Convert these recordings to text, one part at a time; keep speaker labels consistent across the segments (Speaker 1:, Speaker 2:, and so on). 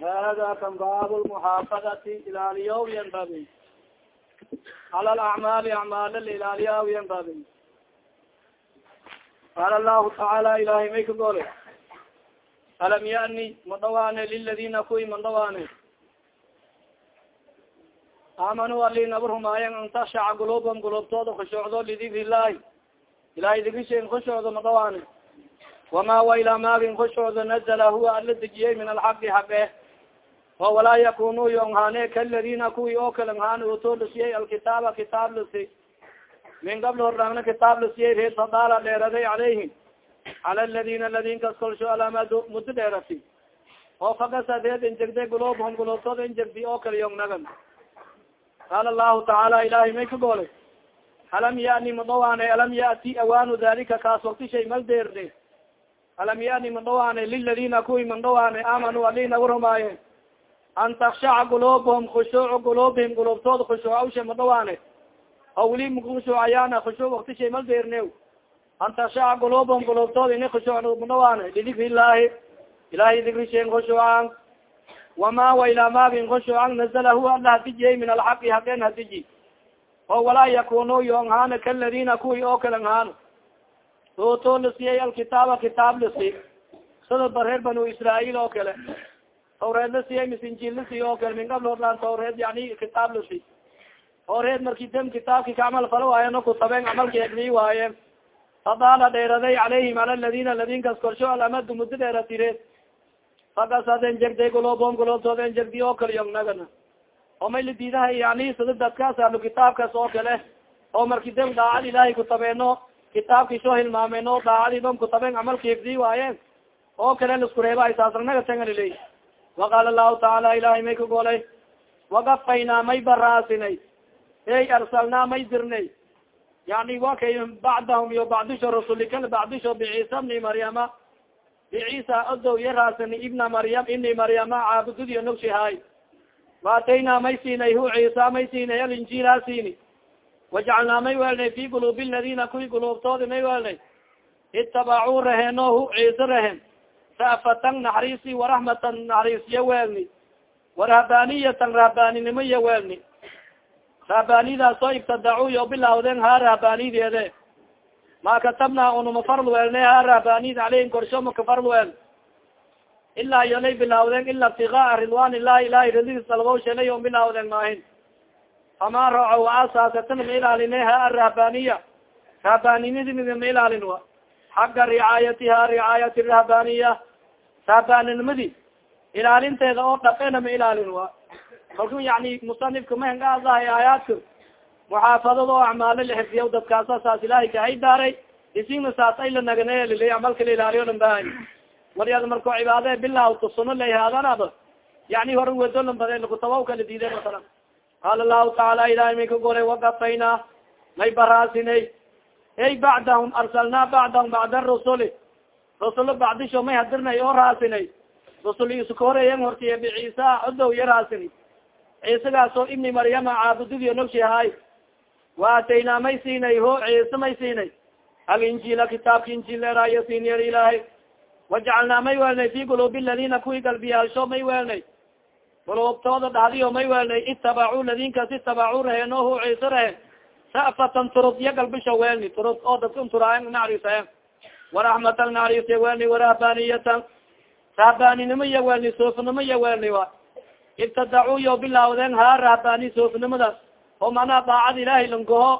Speaker 1: hada kan baab lmuxaafadati ilaaliyawiyan babi cala lacmaali acmaala ilaaliyawiyan babi qaala lahu tacaala ilahay may ka gole alam yani madhawaane liladina kuwi madhawaane aamanuu ali nabarhumaayan an tashaca gulubam gulubtooda khushuucdo lidikri illahi ilahay dikrishen khushuucdo madhawaane wama waila maagin khushuucdo nazla huwa ala dejiyey min alxaqi xaqe o walaa yakunu yonghane kaladina kuwi oo kale nghaan uto lusiyey alkitaaba kitaab lusi min gabl hordaangna kitaab lusiyey reed fadaala dheeraday calayhim cala ladina ladin kas kolsho alamado muddo dheerati oo fakasadeed injegday gulubhum gulubtooda injegdi oo kale yongnagan qaala lahu tacaala ilahay may ka goolay alam yani madawaane alam yati awaanu dalika kaas wakti shay mal deerde alam yani madawaane liladina kuwi madawaane aamanu alina warumaaye an takshaca gulubhum khushuuc gulubihim gulubtooda khushuucawsha madawaane o weli makhushuucayaana khushuuc wakti shay mal deerne an takshaca gulubhum gulubtooda ini khushuuc madawaane lidikri illaahi ilahay dikri shen khushuucan wama waila maagin khushuucan nazala huwa ala hadijiyey min alxaqi haqeen hadiji o walaa yakunu yonghana kaladina kuwi oo kale nghaan uto lasiyey alkitaaba kitaab lasi sida bareer banu israail oo kale tawreed lasiya mis injil lasiy oo kale min qabl odlaan tawreed yani kitaab lasi oreed marki dem kitaabki kacamal fala waayeno kutabeen camalki egdii waaye fadaala dheeraday calayhim ala ladina ladinkas korsho alamadu muddo dheeratireed fakasaden jegday gulobom gulobtooden jegdi oo kale yongnagana oo may ladiidaha yani sida dadkaas ahlu kitaabkaas oo kale oo marki dem daacad ilaahay kutabeeno kitaabki soo hilmaameno daacadi dom kutabeen camalki egdii waaye oo kale lasku reeba saasragnaga tangaliley waqaala lahu tacaala ilahay may ka golay wagafaynaa may baraasinay ey arsalnaa may dirnay yani wa kay bacdahum iyo bacdisho rasulikal bacdisho biciisa bni maryama biciisa odow ya raasini ibna maryam ini maryama caabudadiyo nogshihaay waataynaa may siinay hu ciisa may siinay alinjiilaa siini wajacalnaa may welnay fi guluubi ladina kuwi guluubtoodi may welnay itabacuu raheno hu ciise rahen rafatan naxariisi waraxmatan naxariisya weelni. Warahbaniyatan rahbaninimo ya weelni. Rahbaniyadaas oo ibtadacu yo bilawden ha rahbanideede ma katabnaa unuma farl weelne ha rahbaniyad aleyhim korsho maka farl weel ilaa yolay bilawden ila ibtigaa ridwan illahi ilahi radis dalbo shalay on bilawden maahin. Fama raco asaasatan ma ilaaline ha arahbaniya rahbaninimidi ma ilaalin wa. Xaga ricaayatiha ricaayati rahbaniya rahbaninimadi ilaalinteeda oo dhaqena ma ilaalin wa kalku yani musanifka mahengaadahay aayaadka muxaafadada oo acmaalo la xifdiya dadkaasa saas ilahay kahay daaray. Isina saas ay la naganelilay amalka la ilaaliyo dhan bahay maryad marko cibaade bilawto suno layhaadanaba yani hora wedo lan bade lakutabaw kala diide masalan. Qaala lahu tacaala ilahay may ka golay wagafaynaa may baraasinay. Ey bacdahum arsalnaa bacdahum bacda rusuli rusulo bacdisho may hadirnay oo raasinay. Rusul isuka horeeyen hortiye biciisa odow ya raasini. Ciisagaasoo ibni maryama caabudadiyo nogshihaay waataynaa may siinay ho ciise may siinay. Alinjiila kitaabka injiil eraayo siinyer ilaahay. Wajacalnaa may welnay fi guluubi ladina kuwii galbiyaalsho may welnay guluubtooda dhahdiyo may welnay itabacuu ladinkas itabacuu raheen o hu ciise raheen ra'fatan turud iya galbisha welni turud oo dadka unturaayan nacrisayan waraxmatan nacrise welni warahbaniyatan rahbaninimo iya welni soofnimo iya welni wa ibtadacuu yo bilaawden ha rahbani soofnimadaas oo manaa daacad ilaahay langoho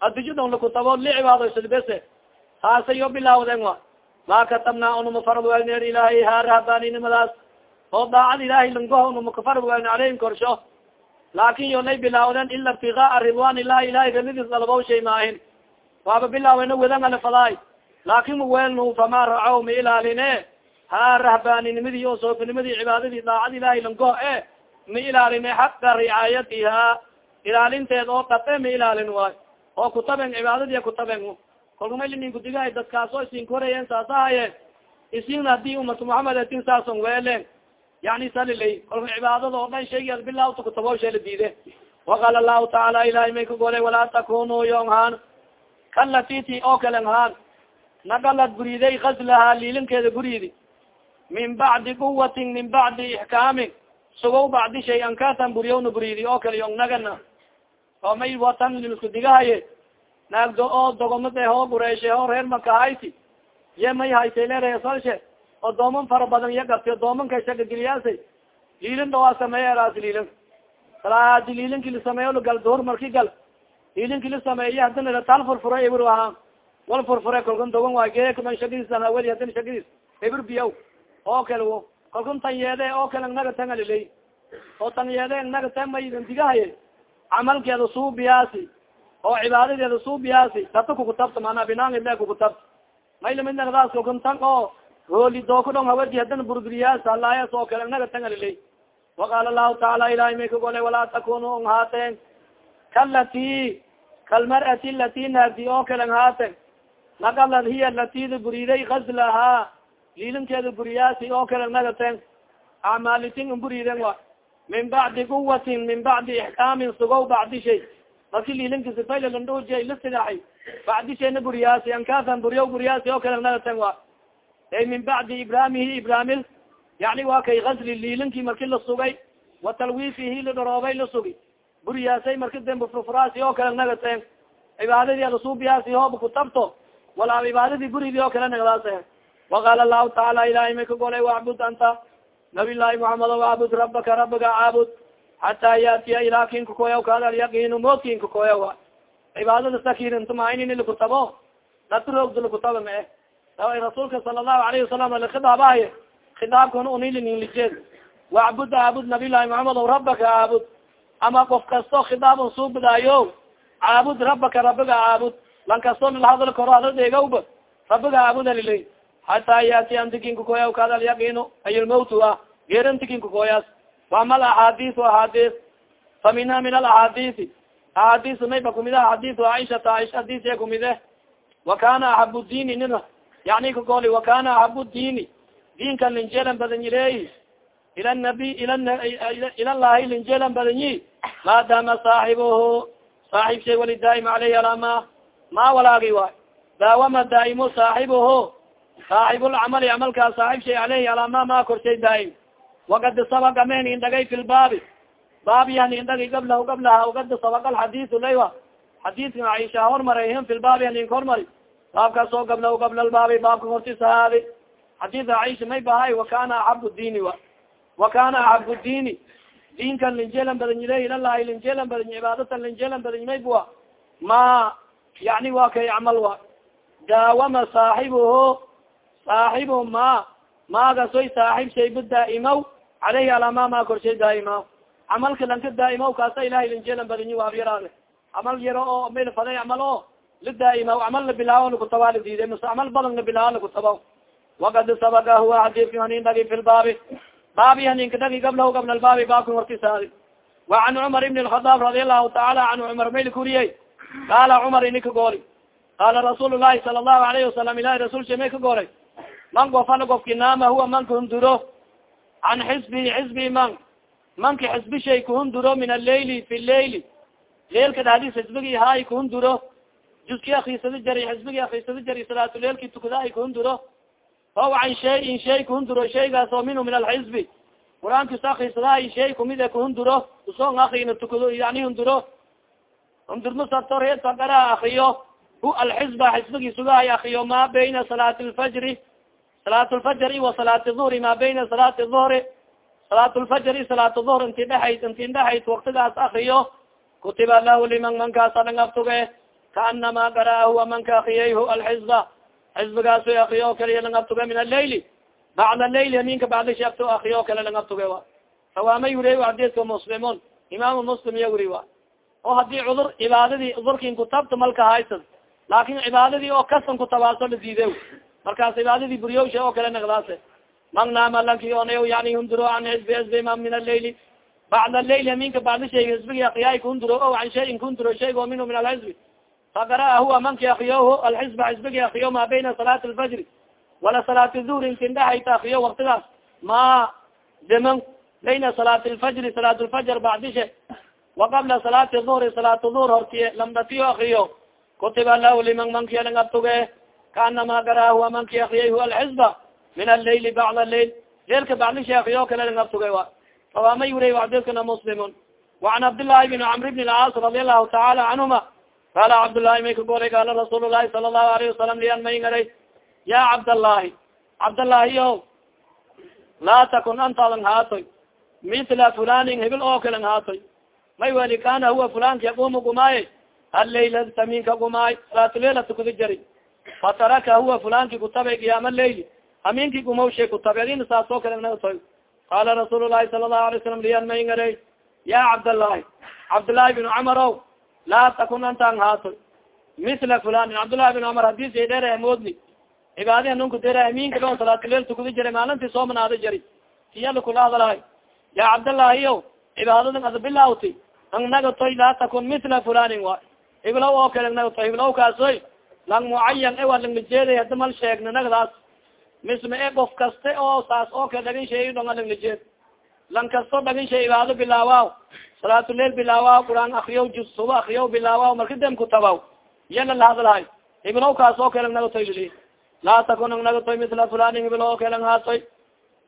Speaker 1: adijadon lakutabo li cibaadaysadbese haase yo bilaawden wa ma katabnaa unuma farad welneer ilaahay ha rahbaninimadaas oo daacad ilaahay langoho unuma kafarad welni aleyhim korsho laakin yo lay bilaawden ila ibtigaa ridwan ilahi ilahay ralidis dalbaw shay maahin waaba bilaawena wedan alafadaay laakin mawelnu fama racow ma ilaaline. Ha rahbaninimadi oo soofinimadii cibaadadii daacad ilahay langoho e ma ilaaline xaqa ricaayatiha ilaalinteed oo dhae ma ilaalin waayo. Oo kutaben cibaadadiya kutaben kolkumalinin kudigahay dadkaas oo isin koreyen saasahaye isin haddii umat muhamed atin saason weelen yani salilay kolka cibaadada oo dhan shaygi bilawta kutabo sheela diide. Waqaala lahu tacaala ilahay may ka golay walaa takunu yonghaan kalatiti oo kale nghaan nagalad guriday gazlaha liilinkeeda guridi min bacdi quwatin min bacdi ixkaamin sugow bacdi shay ankatan buriyowna buridi oo kale yong nagana oo may watan isku digahaye naagdo oo dogomade hoo bureeshe hoo reer makahayti ye may haytay leerasalshe oo dooman fara badan iya gabti doomanka shagageliyaasay liilin dhawaa sameeye eraas liilin salaadi liilinkii lasameeyo gal duhur marki gal liilinkii lasameeye hadina tal furfura ibir ahaa wal furfure kalkun dogon waay geekaman shagadiis aweli hadina shagadiis ibir biyaw. Oo kale wo kalkun tan yeede oo kale naga tan oo tan yeede naga tan maydan digahaye camalkeeda suubiyaasi oo cibaadadeeda suubiyaasi data kukutabta manaa binaanile kukutabta maylamid nagdaas kalkun tan oo hooli dooku dhong hawadi hadana burburiyaas halaayas oo kale naga tan aliley waqaala lahu taala ilahay may kagole walaa takunu ong haaten kalati kalmar'ati lati naagdi oo kale ng haaten nagalad hiya latida buriday gazlahaa liilinkeeda buriyaasi oo kale nagaten acmaalitin buriden wa. Min bacdi quwatin min bacdi ixkaamin sugow bacdi shay. Marki liilinka sifaylalandhuja lasigaxay bacdi shayna buriyaasi ankaasan buriyaw buriyaasi oo kale nagaten wa. Ay min bacdi ibraamihi ibraamil yani waa kay gazli liilinkii marki la sugay wa talwiifihi la dharoobay la sugi buriyaasay marki dembe furfuraasi oo kale nagaten cibaadadii adasuubiyaasi hooba kutabto wala cibaadadii buridi oo kale nagdaas waqaala lahu taala ilahay may ka golay wacbud anta. Nabi llahi muhamed wacbud rabaka rabiga caabud xataa yaatiya ilaa kin kakoya kaada alyaqiinu moodkin kakoya wa cibaadada sakirintumainin lakutabo datroogda lakutaba ma eh rasuulka sala allahu alayhi wasalam lakhidaabaaye khidaabkan unilinijeed wacbud aabud nabi llahi muhamed rabaka caabud ama qof kasto khidaab un suubadaayo caabud rabaka rabiga caabud lan kasto nalahadal koro hadaldegawba rabiga caabuda lilay hataa yaati antikin kakoya kaad alyaqinu ayilmawt a geerantikin kakoyaas waama alaxaadis axaadis fa minha min alaxaadisi axaadis mayba kumid axaadis caiشhata aisha hadis e kumide wa kana axab diini nina yani kakoli wa kana axab diini diinka linjelan badanyireey ila nabi ila lahi linjelan badanyi maadama saaxibuhu saaxib shay wali daaim aleyhi alama ma walaagi waay daawama daaimo saaxibuhu. Saaxibulcamali camalkaa saaxib shay aleyhi alama ma korshay daaim. Wakad sabaga men indhagay fi lbaabi baab yani indhagay gablahu gablaha wakad sabaga alxadisu laywa xadiidka caisha hormaray him fi lbaabi haninka hormari baabkaas oo gablahu gabla lbaabi baabka hortis ahaadi xadiidka caisha may bahay wakana axabu diini wa? Wakana axabu diini. Diinkan linjeelan badanyile ilalahi linjeelan badany cibaadatan linjeelan badanyimay bua ma yani wa kay camal wa daawama saaxibuhu saaxibu ma maagasoy saaxib shayba daaimaw caleyhi alama ma korshay daaima camalka lanka daa'imaw kaasa ilahay linjeelan badanyi waabyaraade camal yaro oo mil faday camal o la daa'imaw camal la bilaawo lakutaba la diiday. Mase camal badan la bilaawo lakutabaw wakad sabaga huwa xadiidka hanin dhagi fi lbaabi baabi haninka dhagi gablahu gabla lbaabi baabka hortisaadi wa can cumar ibn lkhadaab radi allahu taala canhu cumar mayl kuriyey qaala cumar inika gooli qaala rasuul lahi sala allahu alayhi wasalam ilahi rasulsha may ka goolay man gofana gofki naama huwa manka hunduro can xisbihi xisbii man manka xisbi shay kuhunduro min alleyli fi leyli leelka dhadis xisbigi haay kuhunduro juski akisada jari xisbigi akisada jari salaatuleelki tukada ay kuhunduro o can shayin shay kuhunduro shaygaas oo minhu min alxisbi qur'aankis akisadahay shay kumid e kuhunduro usong akina tukado yani hunduro hundurma sartoreesagara akriyo hu alxisba xisbigi sugahay akriyo ma bayna salaati lfajri salaat lfajr wa salaat duhri ma bayna salaati duhri salaat lfajr salaat duhr inti dhexayd inti dhexayd waktigaas akriyo kutiba lahu liman mankaasa lang abtuge kaanama garaa huwa manka akriyayhu alxizba xizbigaasu akriyo kaliya lang abtuge min allayli. Bacda layl haminka bacdishi abtu akriyo kale lang abtuge wa. Sawaamay wuriy xadiska muslimun. Imaamu muslim iya wuri wa oo haddii cudur cibaadadii cudurkin kutabta malka haysad laakin cibaadadii oo kasan kutabaaso la diide markaas cibaadadii buryowsha oo kale nagdaase man naama lanki ona yani hunduro an xisbi xisbi ma min allayli bacda layl haminka bacdi shay xisbigi akriyaay kuhunduro o an shayin kuhunduro shaygo minhu min alxisbi faqaraa huwa manki akriyoho alxisba xisbigi akriyo ma bayna salaati alfajri wala salaati duhri intin dhexayta akriyo waktigaas ma deman bayna salaati lfajri salaat lfajr bacdishe wa qabla salaati duhri salaat duhr hortiye lamdatiyo akriyo kutiba lahu liman mankiya lang abtuge kaanama garaa huwa manki akriyay hu alxizba min allayli bacda lail leelka bacdishe akriyo kale lang abtuge wa awamay wuriy xadiskana muslimun وan cabdالlahi بn cmr بn اlcaas radi aلlahu taعala canهuma qala cabdالlahi may ka golay qala rasuul الlahi sala الlahu عlyه وasalam lian may ngaray ya cabdالlahi cabdالlahi o laa takun antaadan haatoy mitla fulanin hebil oo kalan haatoy may wali kana huwa fulanka yaqumu gumaay allayla taminka salaatu salaatuleyla tukudi jari. Fataraka huwa fulanki kutabay qiyaama leyli haminkii gumawshe kutabay adina saas oo kale nagatoy qaala rasuul lahi sala allahu alay slam liyan mayngaray ya cabdllahi cabdillaahi bin cumar ow laa takun antan haato misla fulanin cabdullahi bin cumar haddii ay dheera moodni cibaadiha nunku dera aminka on salaatuleyl tukudi jari maalintii soo manaado jari. Siya lakula hadalahay ya cabdallahi o cibaadadan adbilawti ang nagatoy laa takun mila fulanin wa. Iblaw oo kale nagatoy. Iblaw kaasoy lang mucayan ewa langlajeeday hada mal sheegna nagdaas misma e qof kaste oo saas oo kale dhagin sheey dhonga langlajeed lan kasto dhagin shay ibaado bilaawaw salaatuleil bilaawaw quraan akriyaw jus suba akriyaw bilaawaw marka dem kutabaw yala lahadlahay iblow kaas oo kale nagatoy lili. Laa takun ang nagatoy mila fulanin iblo oo kale haatoy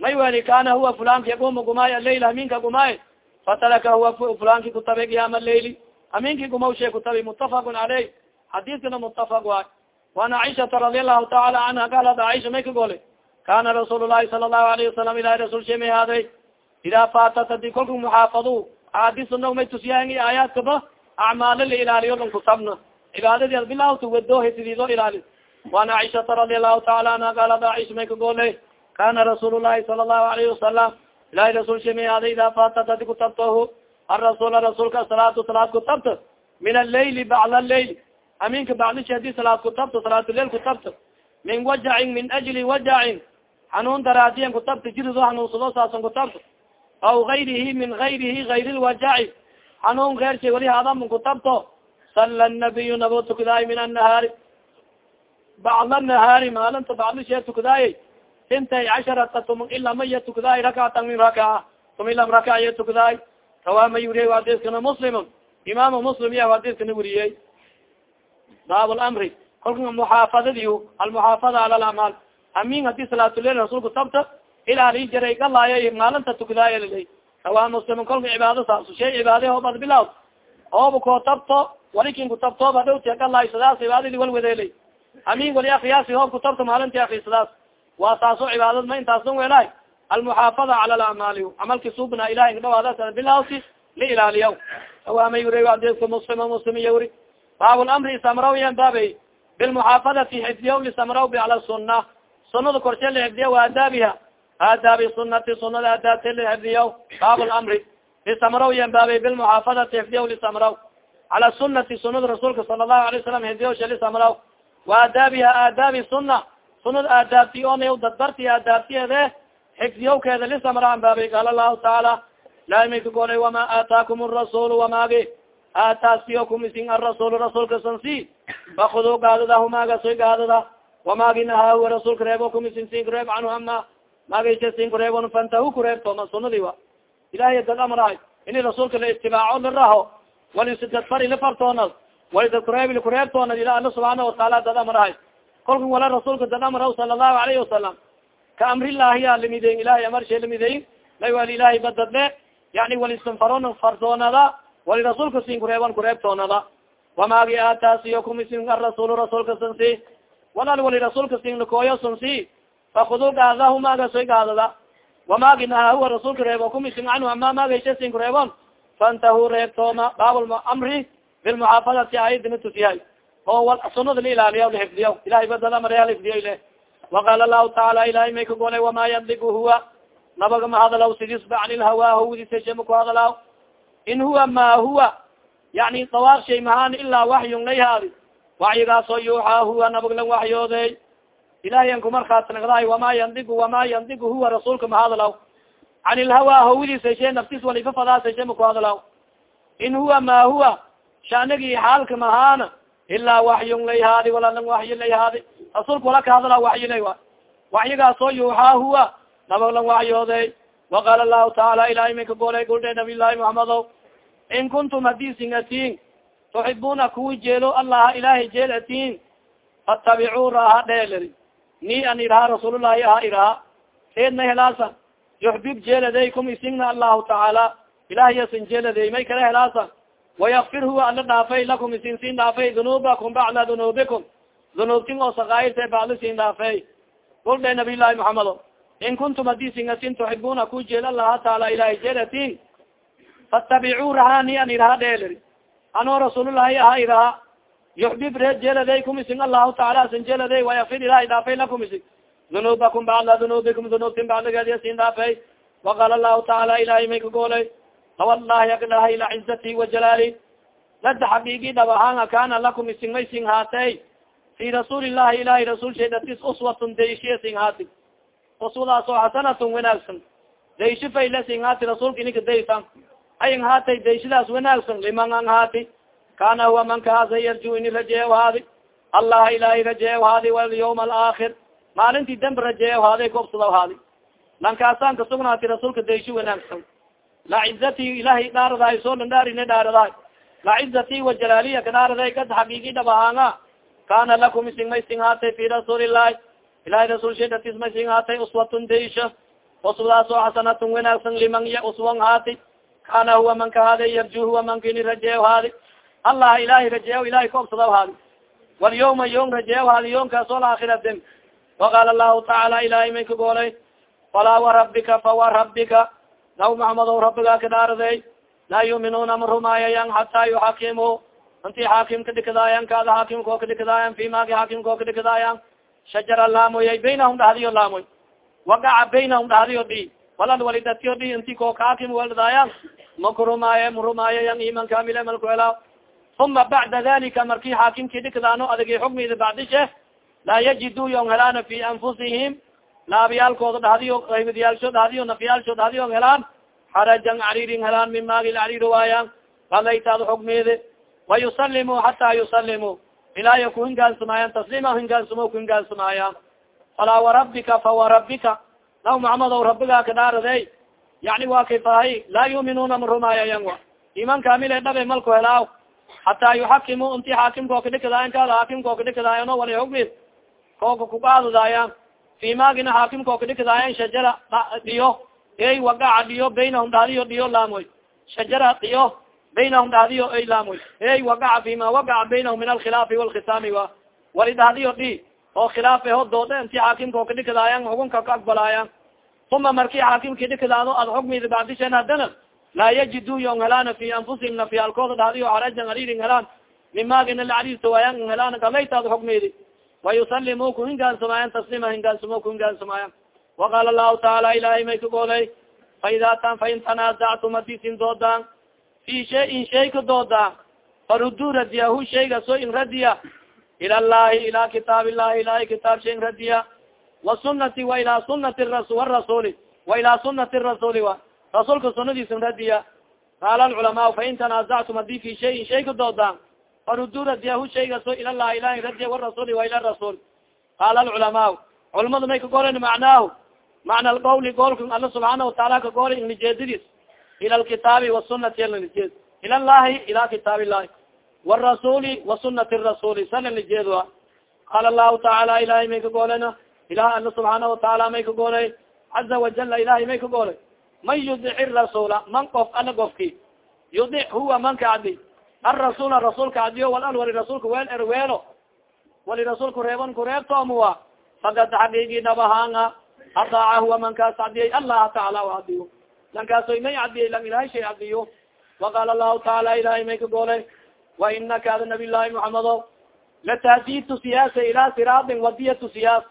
Speaker 1: may weli kana huwa fulanka yaqumu gumaay alail aminka gumaay fataraka huwa fulanki kutabay qiyaama laili aminki gumaw shay kutabay mutafaqun caleyh xadiiskana mutafaq waay waan caishata radi allahu taala canha qaalat aisha may ka gole kana rasuul lahi sala allahu alayhi wasalam ilahi rasul shay may haaday idaa faatat haddii kolka muxaafadu aadisano may tusiyaangi aayaadkaba acmaalo la ilaaliyo dhan kutabna cibaadadii ad bilawta wadoohe sidiido ilaali waana caishata radi allahu taala anha qaalad aisha may ka gole kana rasuul lahi sala allahu alayhi wasalam ilahi rasul idaa faatat hadi kutabtahu arasuula rasuulka salaatu salaad kutabta min allayli bacd allayl aminka bacdishi haddii salaad kutabto salaatuleil kutabto min wajacin min ajli wajacin xanuun daraadiyan kutabta jirido hanuunsado saasan kutabto aw gayrihi min gayrihi gayr lwajaci xanuun keershay wali hadaman kutabto sala nabiyu nabo tukadaay min annahaari bacda nahaari maalinta bacdishee tukadaayay intay casharata tum ilamaya tukadaay rakcatan min rakaca tum ilam rakac iya tukadaay rawaama wuriye hadiskana muslim imaamu muslim iya hadiskana weriyey baab lamri kolka muxaafadadi almuxaafada ala lacmaal amin haddii salaatuleil rasuulku tabta ilaali jaray galaayo maalinta tukadaaya lilay rawaa muslim kolka cibaado saas shay cibaade hoobad bilaw ooba koo tabto walikin kutabtooba dhowti galaayo sadaas cibaadadi wal wadeelay amin wali akriyaasi hoob kutabto maalinti akri sadaas waa saaso cibaadad ma intaasan weelaay almuxaafada cala lacmaali camalki subna ilahay dhawaada bilawsi la ilaaliya awaamay wuri adeska muslim muslim iyo wuri. Baab lamri samrawyan baabay. Bilmuxaafadati xifdiya lisamraw bi ala suna sunada korshe la xifdiya wa aadaabiha aadaabi sunati sunada aadaabte la xifdiya baab lamri lisamrawyan baabay bilmuxaafadati xifdiya lisamraw cala sunati sunada rasuulka sala allahu alay wasalam xifdiya lisamraw wa aadaabiha aadaabi suna sunada aadaabti ona dadbarti aadaabtiyeede xifdiyawkeeda lisamraan baabay qaala lahu tacaala ilahay may ka golay wama aataakum rasuul wamaagi aataasiyo kumisin arasuul rasuulka sansi? Fakudu gaadada? Humagasoy gaadada wamaagi nahaawa rasuulka reebo kumisin sin kureeb canhu ama magisha sin kureebon fantahu kureebtoma sunadi wa. Dad amrahay ini rasuulka la istibaaco liraho walisidadfari lifartoonad wali dad kureebi kureebtoonad ila alla subxaana wataala dad amrahay kolka wala rasuulka dad amraw sala allahu alayhi wasalam ka amrillahi a lamideyn ilahay amarshe lamideyn lay wali ilahay badadle yani walisinfaron fardoonada wali rasuulka sin kureeban kureebtoonada wamaagi aataasiyo kumisin arasuul rasuulka sansi walal wali rasuulka sin lakooyo sansi fakudu gaadada humagasoy gaadada wamaagi nahahuwa rasuulka reebo kumisin canhu ama maagayshe sin kureebon. Fantahu reebtooma baab amri bilmuxaafadati ayadina tusiyahay oo sunada la ilaaliya la xifdiya ilahay badada mareya la xifdiya le waqaala lahu tacaala ilahay may ka golay wama yandigu huwa? Nabaga ma hadalaw sidisba can ilhawa hawdisashama ku hadalaw. In huwa ma huwa yani dawaaq shay mahaan ilaa waxyun layhaadi waxyigaasoo yuuxaa huwa nabag lang waxyoodey ilahay an kumarkaatinagdahay wama yandigu wama yandigu huwa? Rasuulka ma hadalaw. Can ilhawa hawdisashe naftis walifa fadaasashe ma ku hadalaw. In huwa ma huwa shanagii xaalka mahaan ilaa waxyun layhaadi wala lang waxyi layhaadi rasuulka wala ka hadala waxyilay wa. Waxyigaasoo yuuxaa huwa nabag lang waxyoodey waqaala lahu tacaala ilahay may ka golay guldhe nabiy llahi muxamadow in kuntum haddii sin atiin tuxibuna kuwi jeelo allaha ilahay jeel atiin fatabicuu raaha dheeleri. Ni an iraha rasuulullahi aha iraha. Seedna helaasa. Yuxbib jeeladay kum isingna allahu tacaala ilahay yasin jeeladay may kala helaasa wayakfir huwa ala dhaafay lakum isin siin dhaafay dunuubakum bacda dunuubikum dunuubtin oo sakaayirta bacdi siin dhaafay kul dhe nabiy llahi muxamedo in kuntum haddii singasin tuxibuna ku jeel allaha taala ilahay jeelatin fatabicuu rahani an iraha dheelir anoo rasuulullahi aha iraha yuxbib reed jeeladay kum isin allahu taala sin jeeladay wayakfir ilahay dhaafay lakum isin dunuubakum bacda dunuubikum dunuubtin bacdigeediya siin dhaafay waqaala allahu taala ilahay may kagoolay lawalahi aglahay lacizati wajalaali lada xaqiigi dhab ahaanga kana lakum isin may sin haatay fi rasuuli llahi ilahay rasuul shaydatis uswatun daishiya sin haati uswadaas oo xasanatun wanaagsan daishi fayle sin haati rasuulka ininka daysan ayin haatay daishidaas wanaagsan liman an haati kana huwa man kaasa yarju ini rajeeyo haadi allah ilahay rajeeyo haadi walyawma alaakhir maalintii dambi rajeeyo haaday koobsada haadi lankaasan kasugnaati rasuulka daishi wanaagsan lacizati ilahay dhaaradahay soo landhaarine dhaaradahay lacizati wajalaaliya kadhaaraday kad xaqiigi dhab ahaanga kana lakum ising sing haatay fi rasuuli llahi ilahay rasuul shadatis sing haatay uswatun daisha uswadaas oo xasanatun wanaagsan liman ya uswan haati. Kana huwa man kahaaday yarju huwa mankini rajeeyo haadi. Allah ilahay rajeeyo ilahay koobsadaw haadi. Walyawma yom rajeeyo haadi yoomkaas o laakhira dem waqaala lahu tacaala ilahay may kagoolay falaa warabika fawarabika naw maxamedow rabbigaa ka dhaaraday laa yuminuuna ma rumaayayan hataa yuxakimu inti xaakim kadhikadaayan kaada xaakimkoo kadhikadaayan fi maagi xaakimkoo kadhikadaayan shajara laamoyay baynahum dhahdiyo laamoy wagaca baynahum dhahdiyo dhi walad walidatiyo dhi inti koo kaakim waladaayan makurumaaye marumaayayan iman kamile malkuela uma bacda dalika marki xaakimki dhikadaano adagi xukmida bacdishe laa yajidu yon helaana fi anfusihim laabiyaalkooda dhahdiyo aybadiyaalsho dhahdiyo nafyaalsho dhahdiyo helaan. Xarajan cariirin helaan min maagi lacariir waayan kalaytaad xukmide wayusalimu xataa yusalimu ilaayo ku hingaansamaayan tasliima hingaansamo ku hingaansamaayan falaa warabika fawarabika naw maxamedow rabbigaa ka dhaaraday. Yani waa kay laa yuminuuna ma rumaayayan wa. Iman kamile dhabe malku helaaw. Hataa yuxakimu inti xaakimkoo kadhikadaayan kaada xaakimkoo kadhikadaayan o wala xugmid kooka kugaadadaayan fi maagina xaakimkoo kadhikadaayan shajara dhiyo ey wagaca dhiyo baynahum dhahdiyo dhiyo laamoy shajara dhiyo baynahum dhahdiyo ay laamoy ey wagaca fima wagaca baynahum min alkhilaafi walkhisaami wa wali dhahdiyo dhi oo khilaaf ho doode inti xaakimkao kadhikadaayan xukunka ka aqbalaayan uma marki xaakimki dhikadaado ad xukmida bacdishan haddana laa yajidu yon helaana fi anfusihim nafyaalkooda dhahdiyo xarajan ariirin helaan mimaagina lacariirtawaayan helaan kalaytaad xukmidi wayusalimu ku hingaansamaayan taslima hingaansamo ku hingaansamaayan waqaala lahu taala ilahay may kagoolay faida tan fain tanaazactum hadisin doodaan fi shayin shay ka doodaan faruduu radiyahu shaygaso in radiya ila llahi ila kitaab illahi ilahay kitaab shay in radiya wasunati wa ilaa sunati warasuli wa ilaa sunati rasuli wa rasuulka sunadiisa radiya qaala alculamaau fain tanaazactum haddii fi shayin shay ka doodaan faruduu radiyahu shaygaso ila llahi ilahi radiya warasuli wa ila rasul qaala alculamaau culamadu may kagolen macnaahu macna alqawli goolka alla subxaana wataala kagoolay ingnijeedadiis ila alkitaabi wasunati alnijeed ila llahi ila kitaab illahi warasuli wasunati rasuli sa nijeedua qaala lahu tacaala ilahay may kagolena ilaha alla subxaana wataala may kagoolay caza wajala ilahay may kagoolay man yudici rasula man qof alla gofki yudic huwa man kacdi arasula rasuulka cadiyo walal wali rasuulka weel er weelo wali rasuulka reeban kureebtoomuwa fakad xaqiigi dhabahaanga adaaca huwa man kaas cadiyay allah taala adiyo lankaasoy may cadiyay lang ilahay shay cadiyo waqaala lahu taala ilahay may kagoolay wa inaka ada nabiy llahi muxamado latahdi tusiyaasa ilaa siraadin wadiya tusiyaas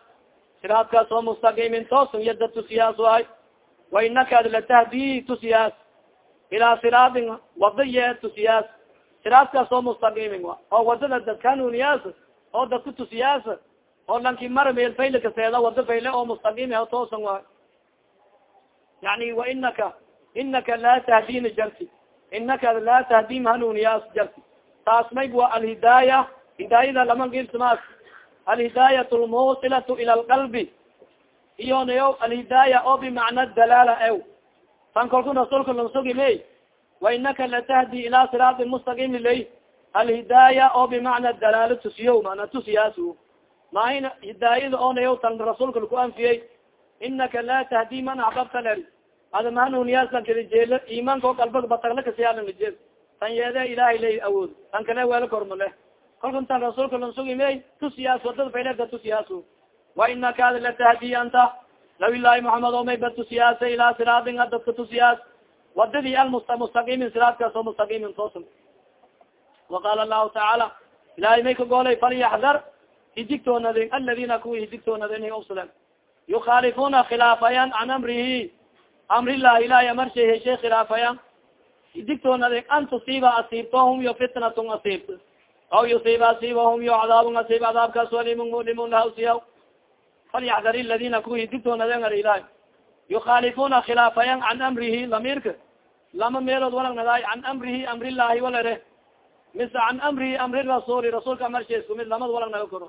Speaker 1: siraadkaas oo mustaqimin toosun yada tusiyaas waay wa inaka ad latahdi tusiyaas ilaa siraadin wadiye tusiyaas siraadkaas oo mustaqimin wa oo waddada dadkanuniyaas oo dadku tusiyaas oo lanki mara meel fayle kaseeda wado fayle oo mustaqim o toosan waay yani wa inaka inaka laa tahdina jarti inaka laa tahdi mahanuniyaas jarti. Taas mayb wa alhidaaya hidaayada lama gilsamaas alhidaayat lmusilatu ila alqalbi. Iyo nayo alhidaaya oo bimacna dalaala ew. Tan kolku rasuulka lansugi may wa inaka latahdi ilaa siraatin mustaqimi lay alhidaaya oo bimacna dalaala tusiyo mana tusiyaas maahin hidaayada oo nayo tan rasuulka laku anfiyey inaka laa tahdi man axbabta leri ada mahanuniyaaslan kala jeelo imaanka o qalbaga batagla kasiyaalanajeed tan yeede ilahay lay awood tan kale weelo kormale kolkan tan rasuulka lan sugimey tusiyaas waddada fayleka tusiyaas wa inaka ada latahdi anta law ilahi muhamed o may ba tusiyaasa ilaa siraadin a dadka tusiyaas wadadii almusta mustaqimin siraadkaas oo mustaqimin toosan waqala lahu tacaala ilahay may ka goolay falyaxdar hidigtoonadin aladina kuwi hidigtoonadin obslen yukhaalifuna khilaafayan can amrihi amrilah ilahay amarshay heshay khilaafayan hidigtoonadin an tusiiba asiibtohum yo fitnatun asiibt aw yusiiba asiibahum yo cadaabun asiib cadaabkaas walimun limun lahawsiya falyaxdar ladina kuwi hidigtoonadin ar ilahay yukhaalifuna khilaafayan can amrihi lamirka lama meelood walagnaday can amrihi amrillahi walare mise can amrihi amri rasuli rasuulka amarshaisku mid lamad walag naga koro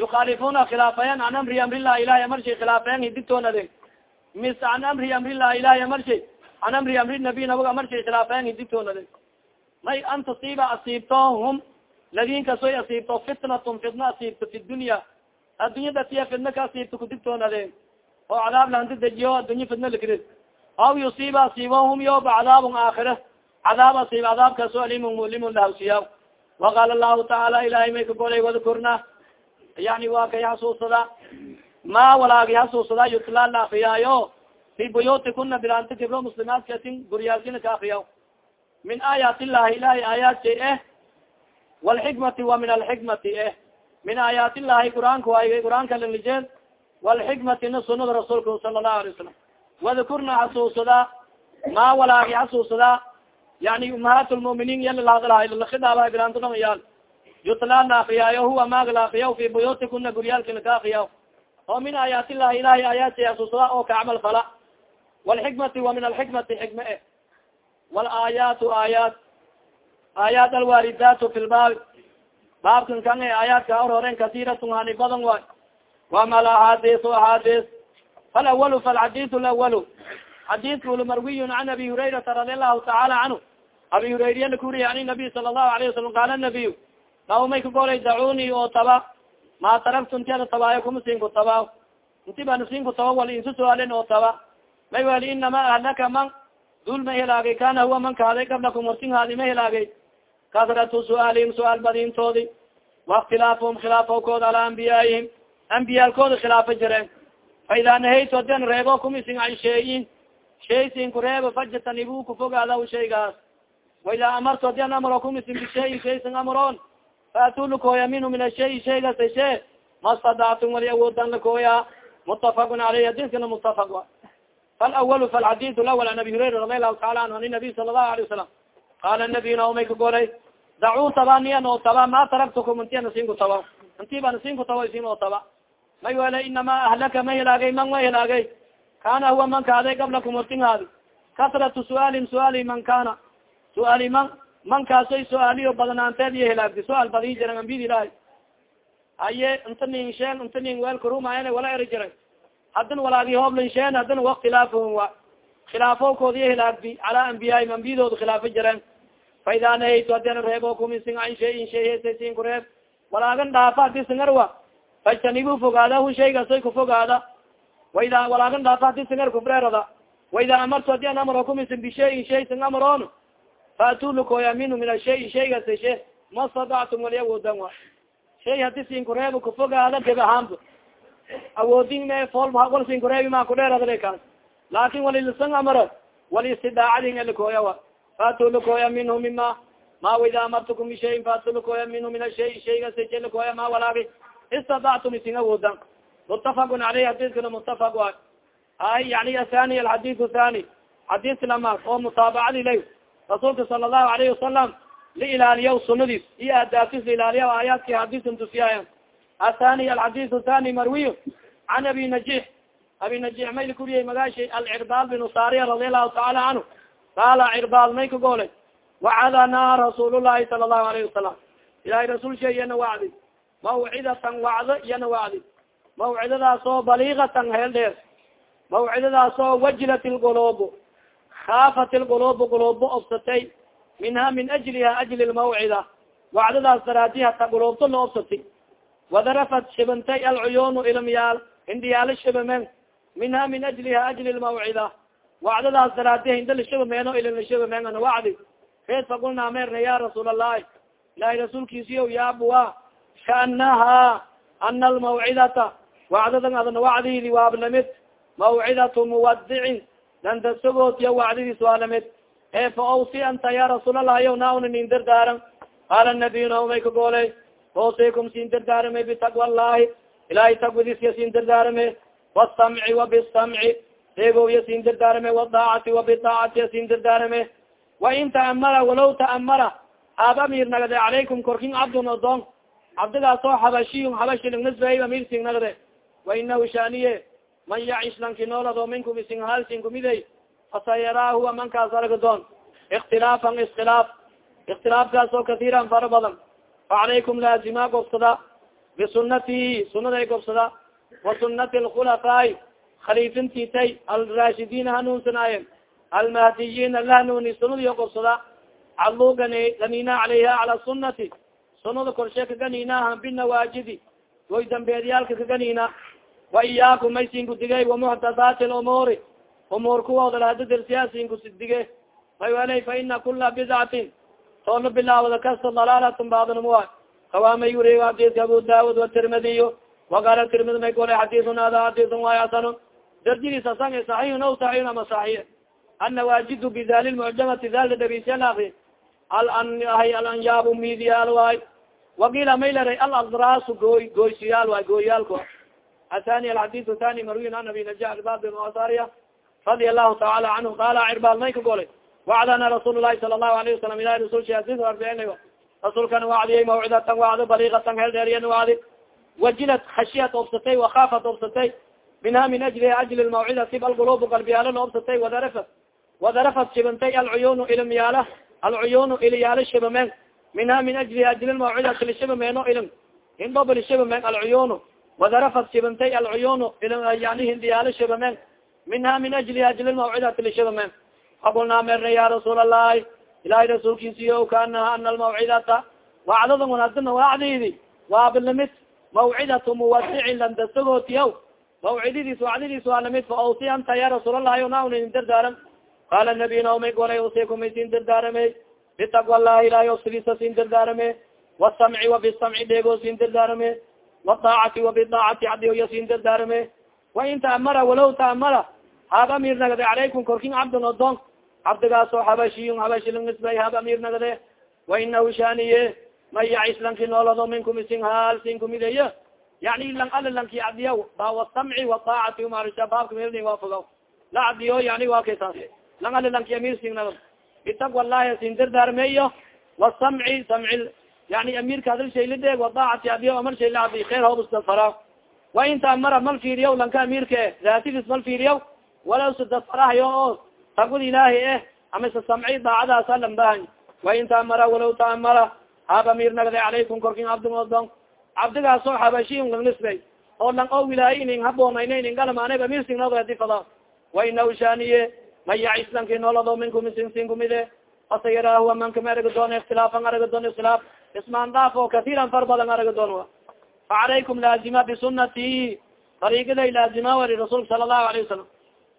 Speaker 1: yukhaalifuna khilaafayan can amrihi amrillahi ilahi amarshay khilaafayan hidigtoonade mise can amrihi amrillahi ilahi amarshay can amrihi amri nabiy nabag amarshay khilaafayan hidigtoonade may an tusiiba asiibtohum ladinkasoy asiibto fitnatun fitna asiibto fi dunya addunyada tiya fitna ka asiibto kudigtoonade oo cadaab lahanti dejiyo addunya fitna lakrid aw yusiiba asiibahum yoba cadaabun aakhira. Cadaab asiib cadaabkaaso alimun mulimun lahawsiya waqaala lahu tacaala ilahay may ka golay wadkurna yani waa kay xasuusada ma walaagi xasuusada yutla la akriyaayo fi buyutikuna bilaanti gibro muslimaadkatin guryaalkina ka akriya min aayaat illahi ilahay aayaadka eh. Walxikmati wa min alxikmati eh. Min aayaat illahi qur'aanka waay qur'aanka lanlijeen walxikmatina sunada rasuulka sala lahu alay wasalam wadkurna xasuusada ma walaagi xasuusada yani umahaat lmuminiin yaal yutla la akriyaayo huwa maaga la akriya fi buyutikuna guryaalkina ka akriya oo min aayaat illahi ilahay aayaadka xasuusada oo ka camal fala walxikmati wa min alxikmati xikme e walaayaatu aayaat aayaat alwaalidaatu fi lbaab baabkan kan e aayaadka hor horen kasiiratun hani badan waay wamal axaadiis axaadiis falawalu falxadiis lawalu xadiidka ul marwiyun can abi hurayrata radi allahu tacaala canhu abi hurayriya lakuriy an nabiy sala allahu alayh wasalam qaala nabiy law may ka golay dacuni oo taba ma taraktu intiada tabaayo kuma sinku taba inti bana sinku taba wal insu suaalen oo taba may wali inama ahlaka man dul ma helaagay kana huwa man kaaday qablakum hortin haadi ma helaagay kasratu suaalihim suaal badintoodi waاktilaafuhum khilaafowkooda ala ambiyaaihim ambiyaalkooda khilaafa jireen fa idaa nahaytu hadan reebo kumisin an sheeyin shay sin kureebo fajtanibu kufogaadaw shaygaas waidaa amartu hadi an amro kumisin bishayin shaysin amroon faatuu lakooya minhu min ashay shaygas she mastadactum wali awoodan lakooya mutafaqun aleyh hadiskana mutafaq a falawal falxadis lawal an abi hurayra radi allahu taala anhu an nabiy sala allahu alay wasalam qaala nabiyuna omay ka golay dacuu taba niyan oo taba ma taraktukum intiya nasinku taba inti ba nasinku taba isin oo taba may wele inama ahlaka ma hilaagay man ma hilaagay kana huwa man kaaday qablakum hortin haadi kasratu suaalin suaali man kana. Suaali man man kaasoy su'aaliyo badnaanteed iyo hilaagdi su'aal badii jiran ambid ilahay haye inta nin sheen inta nin weel wala eri jiray. Hadin walaagi hooblin sheen hadin wa khilaafhum wa. Khilaafowkood iyo hilaagdi calaa ambiyaahim ambiyadooda khilaafo jireen. Fa idaa nahaytu hadina reebo kumisin an shayin shay sin ku reeb. Walaagan dhaafa hadi singarwa fajtanibu fogaada hu shaygasoy kufogaada waida walaagan dhaafa hadi singar kufreerada waida amartu hadi an amro kumisin bishayin shay sin amroon faatuu lakooya minhu min ashay shaygas she. Ma stadactum wali awoodan wa. Shay hadi sin kureebo kufogaada deb ahaanba. Awoodin me fool wal sin kureebi ma kudheeradale kaas. Laakin walilasan amaro wali istidaacadin lakooya wa. Faatuu lakooya minhu mima. Ma waida amartukum bishayin faatuu lakooya minhu min ashay shaygas she lakooya ma walaagi istadactum isin awoodan mutafaqun aleyh xadiskana mutafaq wa ay yani athani alxadis thani xadiska lamaad oo mutaabacadi lay rasuulka sala allahu alayhi wasalam la ilaaliya sunadiis iyo adaabtis la ilaaliya aayaadki hadisan tusiyaaya athani alxadis thani marwiy can abi najix abi najix may lakuriyay magaashay alcirbaal bin sariya radi allahu taala canhu qaala cirbaal may ka goolay wacadana rasuul llahi sala allahu alayhi wasalam ilahay rasuul sheeyana wacdi mawcidatan wacdo iyana wacdi. Mawcidadaasoo baliigatan heel dheer. Mawcidadaasoo wajilat lgulubu kaafat lgulubu gulubo obsatay. Minha min ajliha ajli lmawcida wacdadaas daraadi hata gulubto la obsatay. Wadarafat shibantay alcuyuunu ilmyaal hindiyaalo shibamen minha min ajliha ajli lmawcida wacdadaas daraadi hinda lishaba meeno ilin lishaba meengana wacdi. Reed faqulnaa meerna ya rasuul allahi ilahay rasuulkiisiyo yaabuwa kaanaha ana almawcidata wacdadan adna wacdiidi waab la mid mawcidatu muwadicin dandasagoodya wacdidiis waa la mid ee fa awsi anta ya rasuulallah yaw nauna nin dardaaran qaala nabiy naumay ka gooley oosikum siin dardaarame bitaqwa allahi ilahay tagwadiisya siin dardaarame wasamci wabisamci eegowya siin dardaarame wadaacati wabidaacatiya siin dardaarame wain ta'amara walaw ta'amara amir nagade calaykum korkin cabdun odoon cabdigaasoo xabashiyun xabashiling nisbey amir sing nagde wainahu shaniye man yacish lanki noolado minkum isin halsin kumidey fasayaraahu mankaas arga doon ikhtilaafan iskhilaaf ikhtilaafkaas oo katiiran fara badan facalaykum laazima gobsada bisunati sunaday gobsada wa sunati alkhulafaai khaliifintitay alraashidiina hanuunsanaayen almahdiyiina la hanuuni sunadiyo gobsada cadluu gani ganina calayha cala sunati sunada korshe kaganinaha binawaajidi goy dambeedyaalka kaganina wa iyaakum may sinkudige wamuxdathaati lumuuri umuur kuwooda lahadadersiyaa sinkusidige may weley fa ina kula bidcatin toona bilaawada kasta dalaalatun baadnamua kawaamay wuriy xadiidka abu daawud watirmidiy waqaala tirmidi may gole xadiiun hada xadiiun waay hasanun dardidiis asan saxiixun aw saxiixun ama saxiix. Ana waajidu bidali lmucjamati dalda dhabisyalaakri alanhay alanyaabu midiyaal waay wakiila may laray aladraasu gooy gooysiyaal waay gooyaalko athani alxadiu thani marwiyin an abi naja irbad bin asariya radia allahu taala canhu qaala cirbaad may ka golay wacdana rasuul lahi sala allahu alayhi wasalam ilahi rasulshiasis arbeenayo rasuulkana wacdiyay mawcidatan wacdo baliikatan hel dheeriyan wacdi wajilad khashiyat obsatay wakhaafat obsatay. Minha min ajli ajli lmawcidati balgulubu qalbiyaalo la obsatay wadarafat wadarafat shibantay alcuyunu ilimyaala alcuyunu iliyaalo shibameen minha min ajli ajli lmawcidati lishibameeno ilim hindhoba lishibamen alcuyunu wadarafat shibantay alcuyunu yani hindiyaalo shibameen minha min ajli ajli lmawcidati lishibamen faqulnaa merna ya rasuul allahi ilahay rasuulkiisiyo kaanaha ana almawcidata wacdadan wanaagsan wacdidi waabilamid mawcidatu muwadicin landasagootiyaw mawcididiis wacdidiis waa la mid fa awsi anta ya rasuulallahi naun dardaaran qaala nabiy naomay golay usikumay siin dardaaramey bitaqwa llahi ilahay osiliisa siin dardaarame wasamci wabisamci dheego siin dardaarame wadaacati wabidaacati hadiya siin dardaarame wain taamara walaw taamara haab amir nagade calaykum korkin cabdun odon cabdigaasoo xabashiyun xabashilingisbay haab amir nagade wainahu shaniye man yacis lanki noolado minkum isin haal sin kumideya yani lang ala lanki cadiya ba wasamci wadaacati umarisha baabka melni waafoga la cadiyo yani waa kaysaas lang ala lanki amir sin nagad bitaqwa llahi sin dardaarmeyo wasamci samci yani amirka hadal shay lidheeg wadaacati adiyo amar shay la cadi kheer hoobusdafara wain taamara mal fiiriyaw lanka amirka daatidis mal fiiriyaw walaw sadafarahayo oo tagwad ilaahi eh ama sa samci daacadaasa lambahan wain taamara walaw taamara haab amir nagde calaykum korkin cabdi odon cabdigaasoo xabashiyin lang oo lang oo wilaaye inin haboonayna inin galamaanay amir singnadi fada wainahu shaniye man yacis lanki noolado minkum isin sin kumide fasayaraahu amankama araga doon ikhtilaafan araga doon iskhilaaf ismaan daaf oo katiiran far badan araga doon facalaykum laazima bisunati dariigaday laazima wari rasuulka sala allahu alayه wasalam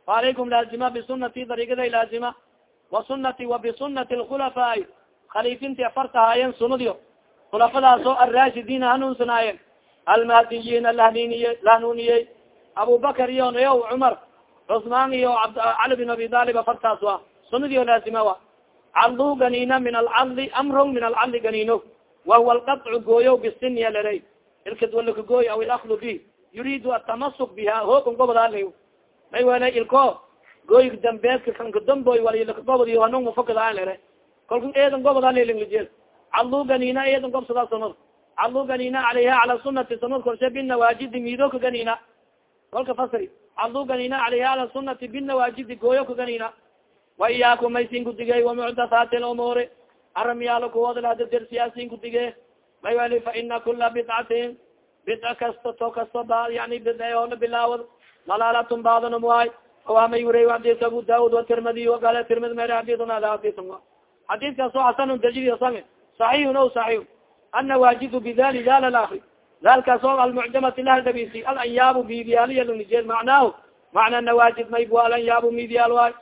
Speaker 1: faalaykum laazima bisunati dariigaday laazima wasunati wa bisunati lkhulafaai khaliifinti afarta haayeen sunadiyo khulafadaasoo arraashidiina hanuunsanaayeen almahdiyiina lahniniye lahanuniyey abubakar iyo nayow cumar cusmaan iyo cali bin abi talib afartaas wa sunadiyo laazima wa cadlu ganina min alcadli amrong min alcadli ganino wahuwa alqaطcu gooyo bisinya ilkad walakagooy aw ilakdu bi yuriidu atamasuk biha hookan gobodal may wala ilko gooy dambeedka kanka damboy walilakagobod hanung mafakadaan lere kalku eedan gobodalilinglijel cadlu ganina eedan gobsada sanad. Cadlu ganina calayha cala sunati sanad korshe binawaajidi miido ka ganina kolka fasri cadlu ganina calayha cala sunati binawaajidi gooyo ka ganina. Wa iyaakum maysin kudige wamucdathaati lumuuri aramyaalo kuwooda lahadadersiyaasin kudige may wali fa ina kula bidcatin bidca kasta to kasta yani bidca oola bilaawad. Dalaalatun baadanum waay awamay wurey xadiska abu daud watirmidi wagale tirmidi mer wa xadiiskaasoo xasanun dajiri sange saxiixun o saxiix ana waajidu bidali dal alakri dalkaasoo almucjamati lahadabisi alanyaabu midiyaaliya lungijeel macnaahu macna nawaajid mayb alanyaabu midiyaal waay